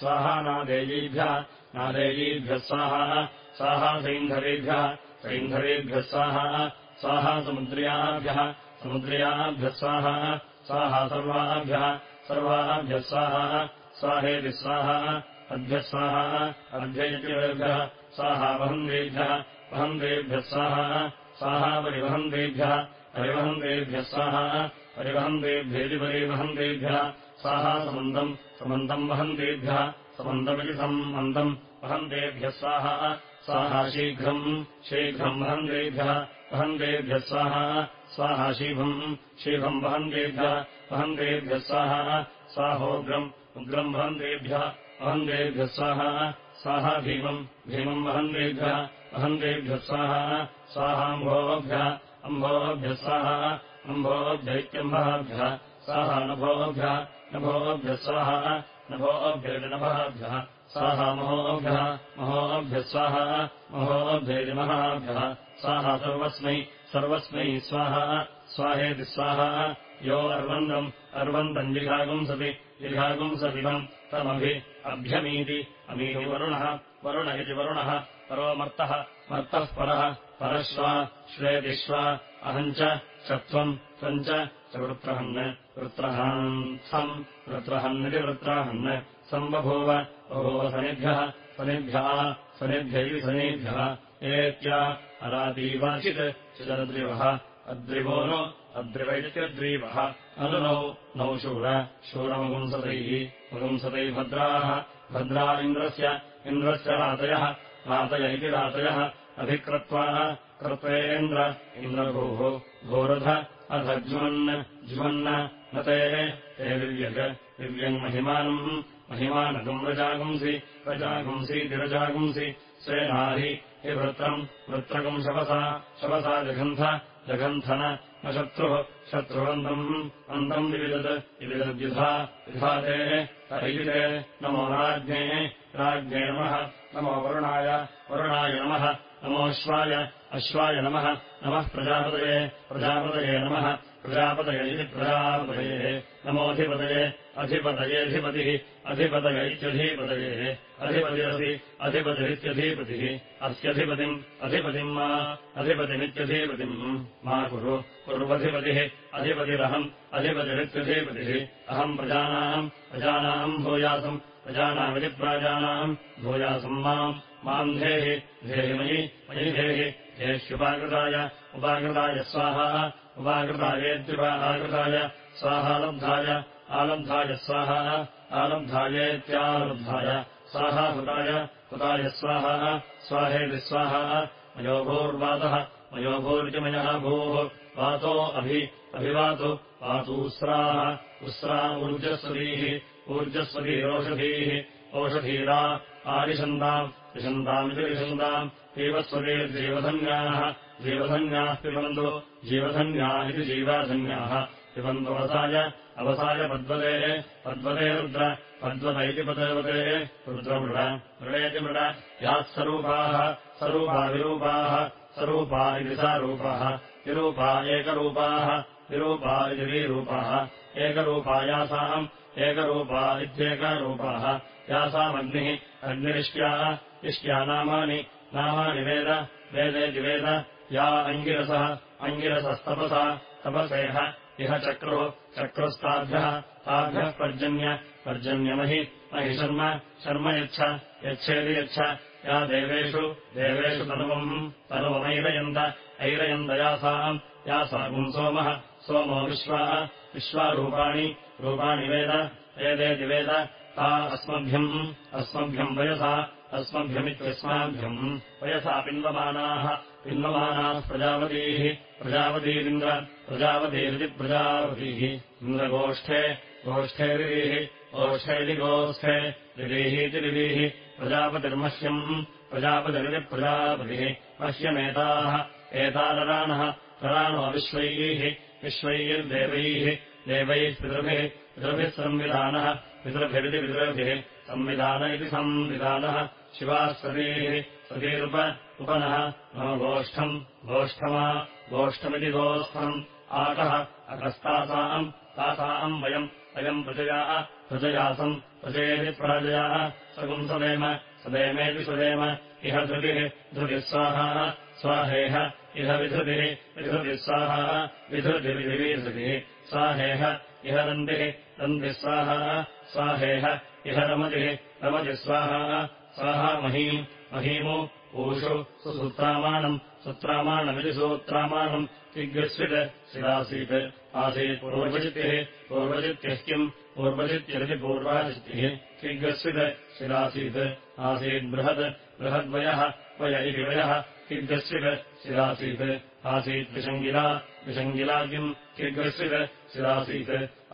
स्वाहा नादेयीभ्यः नादेयीभ्यः स्वाहा स्वाहा सैन्धरेभ्यः सैन्धरेभ्यः स्वाहा स्वाहा समुद्र्याभ्यः समुद्र्याभ्यः स्वाहा स्वाहा सर्वाभ्यः सर्वाभ्यः स्वाहा स्वाहेति स्वाहा अभ्यः स्वाहा अभ्यैत्येभ्यः स्वाहा वहन्देभ्यः वहन्देभ्यः स्वाहा स्वाहा परिवहन्देभ्यः परिवहन्देभ्यः स्वाहा परिवहन्देभ्येति परिवहन्देभ्यः स्वाहा समन्तम् समन्तम् वहन्तेभ्यः समन्तमिति सम्मन्तम् वहन्तेभ्यः स्वाहा स्वाहा शीघ्रम् शीघ्रम् वहन्तेभ्यः स्वाहा स्वाहा शीघ्रम् शीघ्रम् वहन्तेभ्यः वहन्तेभ्यः स्वाहा स्वाहोग्रम् उग्रम् वहन्तेभ्यः वहन्तेभ्यः स्वाहा स्वाहा भीमम् भीमम् वहन्तेभ्यः वहन्तेभ्यः स्वाहा स्वाहाम्भोभ्यः अम्भोभ्यः स्वाहा अम्भोभ्यैत्यम्भःभ्यः स्वाहा नभोभ्यः नभोभ्यः स्वाहा नभोभ्यैर्नभःभ्यः स्वाहा महोभ्यः महोभ्यः स्वाहा महोभ्यैर्महाभ्यः स्वाहा सर्वस्मै सर्वस्मै स्वाहा। स्वाहेति स्वाहा। यो अर्वन्दम् अर्वन्दम् जिघागुंसति जिघागुंसदिवम् तमभि अभ्यमीति अमीति वरुणः वरुण इति वरुणः परो मर्तः परः परश्वा श्वेदिश्वा अहम् च त्वम् त्वम् च वृत्रहन् वृत्रहान्थम् वृत्रहन्निति वृत्राहन् सम्बभूव। बभूव सनिभ्यः सनिभ्यः सनिभ्य। एत्या अरातीवाचित् चिदद्रिवः। अद्रिवो नो अद्रिवैत्यद्रीवः। अनुनौ नौ शूर शूरमपुंसतैः पुंसतैः भद्राः। भद्रा इन्द्रस्य रातयः। रातय इति रातयः। अभिक्रत्वा कृत्वेन्द्र इन्द्रभूः। भूरध अथ ज्वन् ज्वन्न न ते दिव्यम् महिमानकम् रजागुंसि रजागुंसीति रजागुंसि स्वेनाहि हि वृत्रम् वृत्रकम् शवसा शवसा जघन्थ जघन्थन न शत्रुः शत्रुवन्दम् अन्तम् विविदत् विविदद्युधा विधाते तैते नमो राज्ञे राज्ञे नमः वरुणाय वरुणाय नमः नमोऽश्वाय अश्वाय नमः नमः प्रजापतये प्रजापतये नमः प्रजापतय इति प्रजापतये नमोऽधिपतये अधिपतयेऽधिपतिः अधिपतय इत्यधिपतयेः अधिपतिरसि अधिपतिरित्यधिपतिः अस्यधिपतिम् अधिपतिम् मा अधिपतिमित्यधिपतिम् मा कुरु कुर्वधिपतिः अधिपतिरहम् अधिपतिरित्यधिपतिः अहम् प्रजानाम् प्रजानाम् भूयासम् प्रजानामिति प्राजानाम् भूयासम् माम् माम् धेहि धेहि मयि मयि धेहि धेष्युपाकृताय उपाकृताय स्वाहा उपाकृतायेत्युपाकृताय स्वाहालब्धाय आलब्धाय स्वाहा आलब्धायेत्यालब्धाय स्वाहा हुताय स्वाहा स्वाहा मयोभूर्वातः मयोभूरिति मयः भूः वातो अभि अभिवातु वातूस्राः उस्रा ऊर्जस्वतीः ऊर्जस्वतीरोषधीः ओषधीरा आदिशन्ताम् विशन्तामिति विशन्ताम् जीवस्वतीर्जीवधन्याः जीवधन्याः पिबन्धु। जीवधन्या इति जीवाधन्याः। पिबन्धुवसाय अवसाय। पद्वते। पद्वते रुद्र। पद्वत इति पदवते रुद्रमृड मृडेति मृड। याः स्वरूपाः स्वरूपा विरूपाः स्वरूपा इति सा रूपाः। विरूपा एकरूपाः। विरूपा इति वीरूपाः एकरूपा यासाम् एकरूपा इत्येकरूपाः यासामग्निः। अग्निरिष्ट्याः। इष्ट्या नामानि नामानि वेद वेदेति वेद या अङ्गिरसः अङ्गिरसस्तपसा तपसेह इह चक्रुः चक्रुस्ताभ्यः ताभ्यः पर्जन्य पर्जन्यमहि महि शर्म शर्म यच्छ यच्छेदि यच्छ या देवेषु देवेषु तनुवम् तनुवमैरयन्त ऐरयन्त यासाम् यासागुम् सोमः सोमो विश्वाः विश्वारूपाणि रूपाणि वेद वेदेति वेद ता अस्मभ्यम् अस्मभ्यम् वयसा अस्मभ्यमित्यस्माभ्यम् वयसा पिन्वमानाः। पिन्वमानाः प्रजापतीः। प्रजापतीरिन्द्र। प्रजापतीरिति प्रजापतीः। इन्द्रगोष्ठे। गोष्ठेरिः। गोष्ठैति गोष्ठे रिरीहीति रिरीः। प्रजापतिर्मह्यम्। प्रजापतिरिति प्रजापतिः। मह्यमेताः। एतारराणः। रराणो विश्वैः। विश्वैर्देवैः। देवैः पितृभिः। पितृभिः संविधानः। पितृभिरिति पितृभिः। संविधान इति संविधानः शिवाः सतीः सतीरुप उपनः मम गोष्ठम् गोष्ठमा गोष्ठमिति गोस्थम् आकः अकस्तासाम् तासाम् वयम् अयम् प्रजयाः प्रजयासम् प्रजयेति प्राजयाः सगुम् सदेम सदेमेति सदेम इह धृतिः धृतिः स्वाहाः स्वाहेह इह विधृतिः विधृतिः स्वाहाः विधृतिर्विधृतिः स्वाहेह इह रन्तिः रन्तिः स्वाहाः स्वाहेह इह रमतिः रमतिः स्वाहाः स्वाहा महीम् महीमो ऊषु सुसूत्रामाणम् सुत्रामाणमिति सूत्रामाणम् दिग्स्वित् शिरासीत् आसीत् पूर्वचित्तिः पूर्वचित्तिः किम्? पूर्वचित्तिरिति पूर्वाचित्तिः किग्स्वित् शिरासीत् आसीत् बृहत् बृहद्वयः वय इति वयः किग्स्वित् शिरासीत् आसीत् विशङ्गिला विशङ्गिला किम्? किग्स्वित् शिरासीत्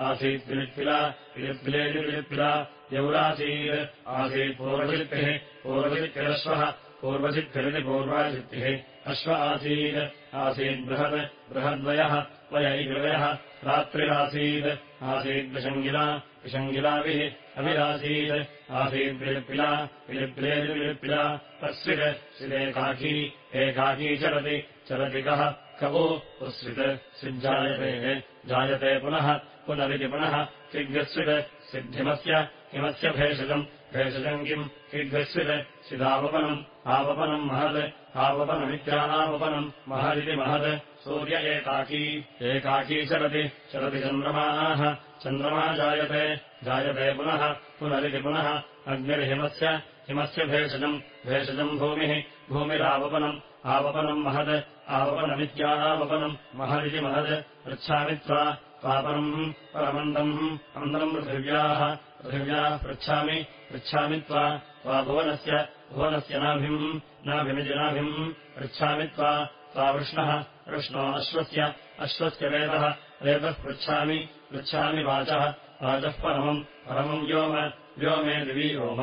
आसीत् विलिप्पिला विलिप्पिला यौरासीत् आसीत् पूर्वचित्तिः पूर्वचित्तिरश्वः पूर्वचित्तिरिति पूर्वाचित्तिः अश्व आसीत् बृहत् बृहद्वयः वय इति वयः रात्रिरासीत् आसीत् विशङ्गिला विशङ्गिलाभिः अभिरासीत् आसीत् विलिप्पिला विलिप्पिलेति विलिप्पिला तत्स्वित् श्रिदेकाकी एकाकी चरति चरति कः कवो उस्वित् स्विज्जायते जायते पुनः पुनरिति पुनः किग्स्वित् सिद्धिमस्य किमस्य भेषजम्? भेषजम् किम्? किग्स्वित् सिदावपनम् आवपनम् महत् आवपनमित्यावपनम् महदिति महत् सूर्य एकाकी एकाकी चरति चरति चन्द्रमाः चन्द्रमा जायते जायते पुनः पुनरिति पुनः अग्निर्हिमस्य हिमस्य भेषजम् भेषजम् भूमिः भूमिरावपनम् आवपनम् महत् आवपनमित्यावपनम् महदिति महत् पृच्छामि त्वा पापनम् परमन्दम् अन्दम् पृथिव्याः। पृथिव्याः पृच्छामि पृच्छामि त्वा त्वा भुवनस्य नाभिम् नाभिमिति नाभिम् पृच्छामि त्वा त्वा वृष्णः कृष्णो अश्वस्य अश्वस्य वेदः। वेदः पृच्छामि पृच्छामि वाचः वाचः परमम् परमम् व्योम व्योमे दिवि व्योम।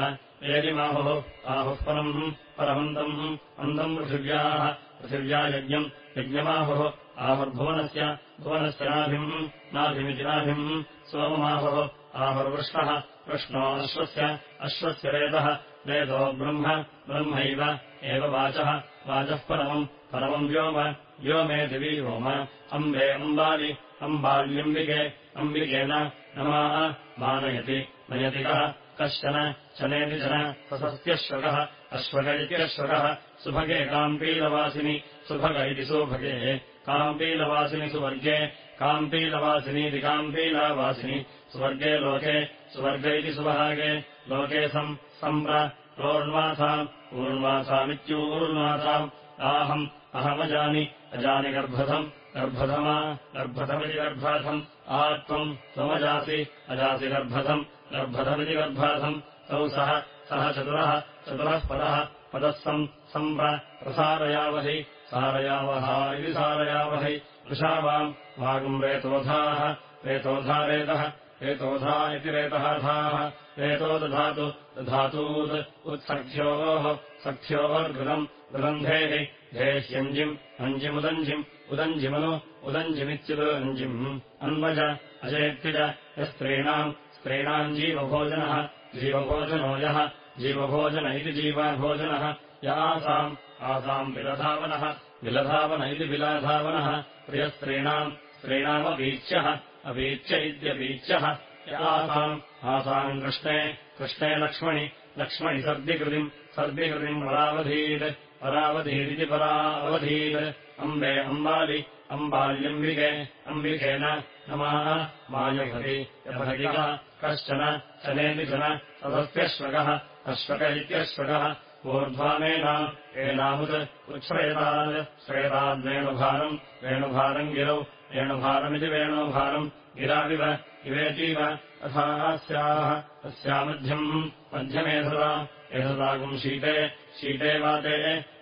एदिमाहुः आहुः परम् परमन्दम् अन्दम् पृथिव्याः पृथिव्या यज्ञम् यज्ञमाहुः आहुर्भुवनस्य भुवनस्य नाभिम् नाभिमिति नाभिम् सोममाहुः आहुर्वृष्णः कृष्णो अश्वस्य अश्वस्य वेदः वेदो ब्रह्म ब्रह्मैव एव वाचः वाचः परमम् परमम् व्योम व्योमे दिवि व्योम अम्बे अम्बालि अम्बाल्यम्बिके अम्बिकेन नमाः मानयति नयति कः कश्चन शनेति जन इति अश्वकः सुभगे काम्पीलवासिनि सुभग इति सुभगे। काम्पीलवासिनि सुवर्गे काम्पीलवासिनीति काम्पीलवासिनि। सुवर्गे लोके सुवर्ग इति सुभागे। लोके सम् सम्प्र प्रोर्वासाम् ऊर्वासामित्यूर्वासाम् आहम् अहमजानि अजानि गर्भथम् गर्भधमा गर्भथमिति गर्भाथम् आत्त्वम् त्वमजासि अजासि गर्भथम् गर्भथमिति गर्भाथम् तौ सः सः चतुरः चतुरः पदः पदः सम् सम्प्र प्रसारयावहि सारयावः इति सारयावहै वृषावाम् वागम् रेतोधाः रेतोधा रेतः रेतोधा इति रेतो दधातु दधातूत् उत्सख्योः सख्योर्घृतम् गृगन्धेः धेह्यञ्जिम् अञ्जिमुदञ्जिम् उदञ्जिमनु उदञ्जिमित्युदञ्जिम् अन्वज अजेत्युज यस्त्रीणाम् स्त्रीणाम् जीवभोजनः जीवभोजनो यः जीवभोजन इति जीवभोजनः। य आसाम् विलधावनः विलधावन इति विलाधावनः प्रियस्त्रीणाम् स्त्रीणामवीच्यः अवीच्य इत्यवीच्यः। य आसाम् कृष्णे कृष्णे लक्ष्मणि। लक्ष्मणि सर्दिकृतिम् सर्दिकृतिम् परावधीत्। परावधीरिति परावधीत्। अम्बे अम्बालि अम्बाल्यम्बिके अम्बिकेन नमाः। यभगिकः कश्चन शनेति जन तदस्त्यश्वकः अश्वक इत्यश्वकः ऊर्ध्वामेनाम् एनामुत् उच्छ्रेतात् श्वेताद्वेणुभारम् वेणुभारम् गिरौ वेणुभारमिति वेणुभारम् गिराविव इवेतीव तथा स्याः तस्यामध्यम् मध्यमेधता एधतागुम् शीते शीते वाते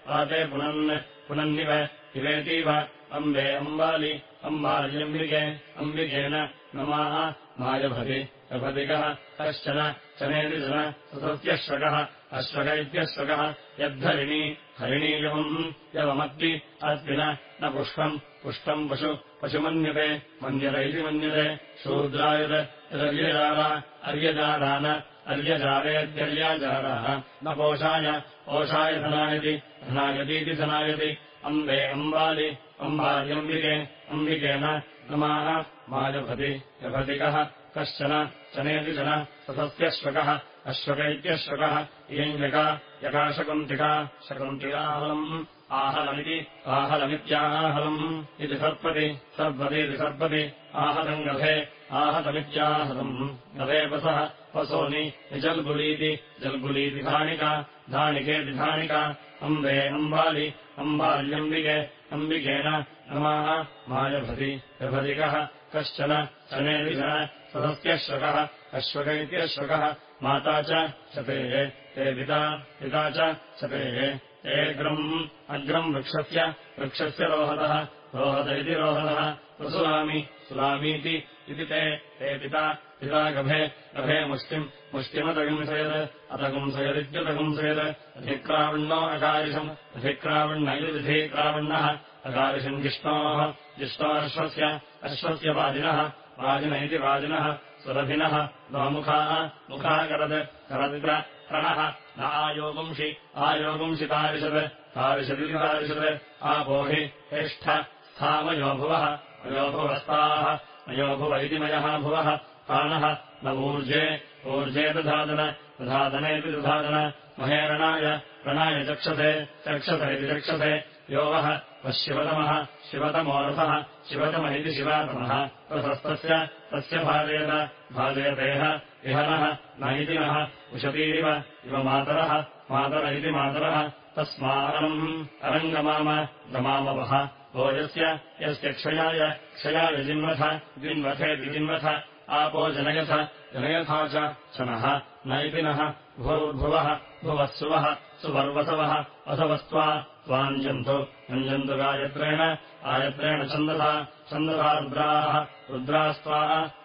वाते पुनन् पुनन्निव इवेतीव अम्बे अम्बालि अम्बाल्यम्बिके अम्बिकेन नमाः मायभति यभतिकः कश्चन चनेति जन सतत्यश्वकः अश्वक इत्यश्वकः यद्धरिणी हरिणीयवम् यवमत्ति अस्ति न पुष्पम् पुष्पम् पशु पशुमन्यते मन्यत इति मन्यते शूद्रायुत यदर्यजारा अर्यजारान अर्यजारेत्यर्याजाराः न पोषाय ओषाय धनायति धनायतीति धनायति अम्बे अम्बालि अम्बाल्यम्बिके अम्बिकेन नमाः मायभति यभतिकः कश्चन शनेति जन सतस्त्यश्वकः अश्वक इत्यश्वकः इयञ्जका यका शकुन्तिका शकुन्तिकाहलम् आहलमिति आहलमित्याहलम् इति सर्पति सर्पतीति सर्पति आहतम् गभे आहतमित्याहलम् गभेपसः पसोनि निजल्गुलीति जल्गुलीति धानिका धानिकेति धानिका अम्बे अम्बालि अम्बाल्यम्बिके अम्बिकेन नमाः मायभति यभतिकः कश्चन शनेति जन सदस्त्यश्वकः अश्वक इत्यश्वकः माता च शतेः ते पिता पिता च शतेः एग्रम् अग्रम् वृक्षस्य वृक्षस्य रोहतः रोहत इति रोहतः प्रसुरामि सुरामीति इति ते ते पिता पिता गभे गभे मुष्टिम् मुष्टिमतगुंसयत् अतगुंसयदित्युतगुंसयत् अधिक्रावण्णो अकारिषम् विधिक्रावण्णः अकारिषम् जिष्णोः जिष्णोऽश्वस्य अश्वस्य वाजिनः। वाजिन इति वाजिनः। सुरभिनः। द्वामुखाः मुखाकरत् करदित प्रणः। न आयोगुंसि तारिषत् तारिषदिति तारिषत् आपोहि हेष्ठ स्थामयो भुवः अयो भुवस्ताः अयो भुव इति मयः भुवः। तानः न ऊर्जे। ऊर्जे दधादन दधादनेति दधादन महेरणाय। रणाय चक्षसे। चक्षस इति चक्षसे यो वः वशिवतमः शिवतमो रथः शिवतम इति शिवातमः रथस्तस्य तस्य भाजेत भाजेतेह इह नः न इति नः उशतीरिव इव मातरः मातर इति मातरः। तस्मारम् अरङ्गमाम गमामवः। भो यस्य यस्य क्षयाय क्षयाय जिन्वथ जिन्वथेति जिन्वथ। आपो जनयथ जनयथा च शनः न इति नः भूर्भुवः भुवः सुवः सुवर्वसवः असवस्त्वा त्वाञ्जन्तु अञ्जन्तु गायत्रेण आयत्रेण छन्दसा छन्दसा रुद्राः रुद्रास्त्वा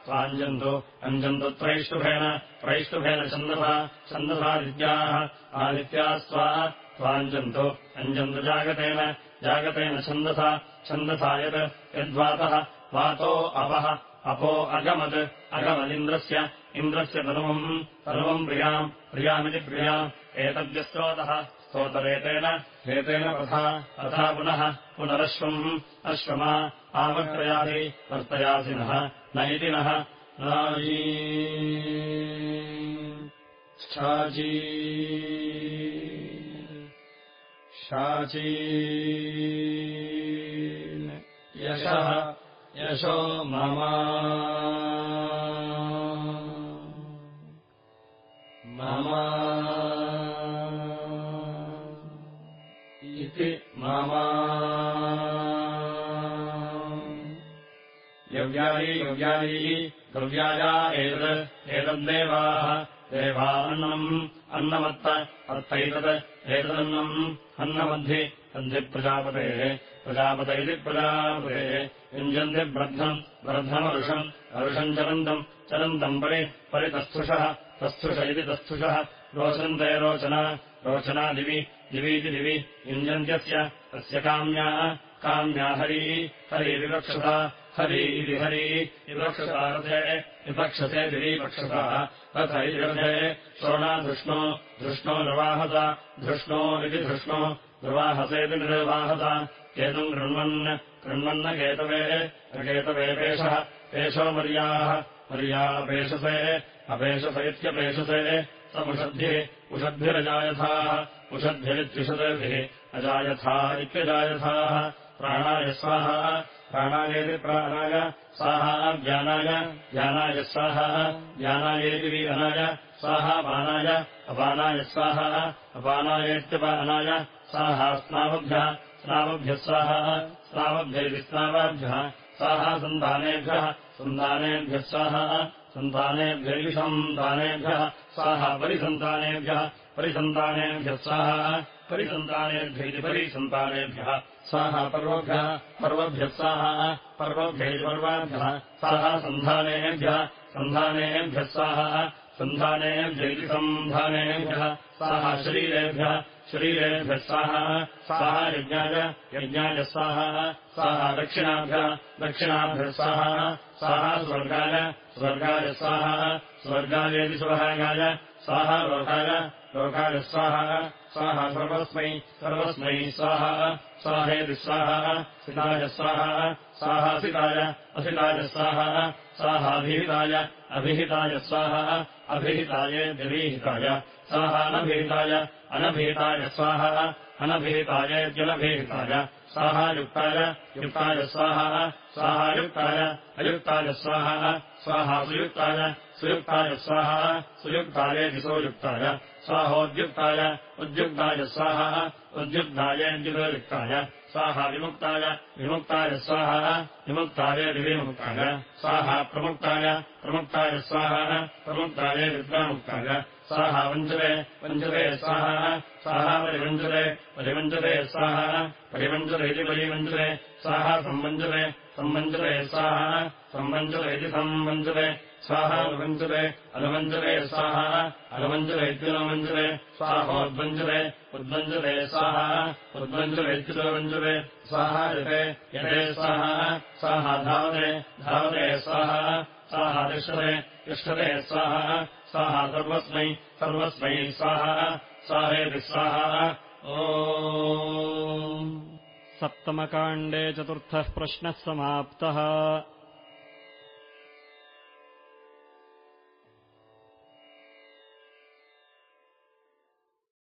त्वाञ्जन्तु अञ्जन्तु त्रैष्टुभेन त्रैष्टुभेन छन्दसा छन्दसादित्याः आदित्यास्त्वा त्वाञ्जन्तु अञ्जन्तु जागतेन जागतेन छन्दसा छन्दसा यत् यद्वातः वातो अपः अपो अगमत् अगमदिन्द्रस्य इन्द्रस्य तनुवम् तनुवम् प्रियाम् प्रियामिति प्रियाम् एतद्यस्तोतः स्तोतरेतेन एतेन तथा तथा पुनः पुनरश्वम् अश्वमा आवर्तयासि वर्तयासिनः न इति नः। शाची शाची। यशः यशो मम यव्यायी यव्यायी गव्याया एतत् एतद्देवाः देवान्नम् अन्नमत्त अर्थैतत् एतदन्नम् अन्नमद्धि तद्धि प्रजापतेः प्रजापत इति प्रजापतेः युञ्जन्ति ब्रद्धम् ब्रद्धमरुषम् अरुषम् चरन्तम् चरन्तम् परि परितस्थुषः तस्थुष इति तस्थुषः रोचन्ते रोचना रोचना दिवि दिवीति दिवि युञ्जन्त्यस्य तस्य काम्याः काम्या हरी हरिविवक्षता हरि इति हरी विवक्षता रथे विपक्षते दिवीपक्षताः रथे श्रोणा धृष्णो धृष्णो निर्वाहत धृष्णो इति धृष्णो निर्वाहसेति निर्वाहत केतुम् कृण्वन् कृण्वन्न केतवे केतवे पेषः पेषो मर्याः मर्या पेषसे अपेषस इत्यपेषसे समुषद्भिः उषद्भिरजायथाः उषद्भिरित्युषद्भिः अजायथा इत्यजायथाः। प्राणाय स्वाहा प्राणायेति प्राणाय स्वाहा ज्ञानाय ज्ञानाय स्वाहा ज्ञानायेति पानाय अपानाय स्वाहा अपानायेत्यपानाय स्वाहा स्नावभ्यः स्नावभ्यः स्वाहा स्नावभ्यैति स्नावाभ्यः स्वाहा सन्तानेभ्यः सन्तानेभ्यः स्वाहा सन्तानेभ्यैषन्तानेभ्यः स्वाहा परिसन्तानेभ्यः परिसन्तानेभ्यः स्वाहा परिसन्तानेभ्यैति परिसन्तानेभ्यः स्वाहा पर्वभ्यः पर्वभ्यः स्वाहा पर्वभ्यैति पर्वाभ्यः स्वाहा सन्धानेभ्यः सन्धानेभ्यः स्वाहा सन्धानेभ्यैति सन्धानेभ्यः स्वाहा शरीरेभ्यः शरीरेभ्यः स्वाहा स्वाहा यज्ञाय स्वाहा दक्षिणाभ्यः दक्षिणाभ्यः स्वाहा स्वाहा स्वर्गाय स्वर्गाय स्वाहा स्वर्गायेति स्वभागाय लोकाय स्वाहा स्वाहा सर्वस्मै सर्वस्मै स्वाहा स्वाहेति स्वाहा सिताय स्वाहा स्वाहा सिताय असिताय स्वाहा स्वाहाभिहिताय अभिहिताय स्वाहा अभिहितायेत्यभिहिताय स्वाहा अनभिहिताय अनभिहिताय स्वाहा अनभिहितायेत्यनभिहिताय स्वाहायुक्ताय युक्ताय स्वाहा स्वाहायुक्ताय अयुक्ताय स्वाहा स्वाहा सुयुक्ताय सुयुक्ताय स्वाहा सुयुक्तायेति सोयुक्ताय स्वाहोद्युक्ताय उद्युक्ताय स्वाहा उद्युक्तायेद्युपयुक्ताय स्वाहा विमुक्ताय विमुक्ताय स्वाहा विमुक्तायेतिविमुक्ताय स्वाहा प्रमुक्ताय प्रमुक्ताय स्वाहा प्रमुक्ताय विद्वामुक्ताय स्वाहा वञ्चरे वञ्चरे स्वाहा स्वाहा परिवञ्चरे परिवञ्चरे स्वाहा परिवञ्चरे इति परिवञ्चरे स्वाहा संवञ्चरे संवञ्चरे स्वाहा संवञ्चरे इति संवञ्चरे अनुवञ्चरे अनुवञ्चरे स्वाहा अनुवञ्चरे इत्यनुवञ्चरे स्वाहोद्वञ्चरे उद्वञ्चरे स्वाहा उद्वञ्चरे इत्युदवञ्चरे स्वाहा यते यते स्वाहा स्वाहा धावते धावते स्वाहा स्वाहा तिष्ठते तिष्ठते स्वाहा स्वाहा सर्वस्मै सर्वस्मै स्वाहा स्वाहेति स्वाहा ओ सप्तमकाण्डे चतुर्थः प्रश्नः समाप्तः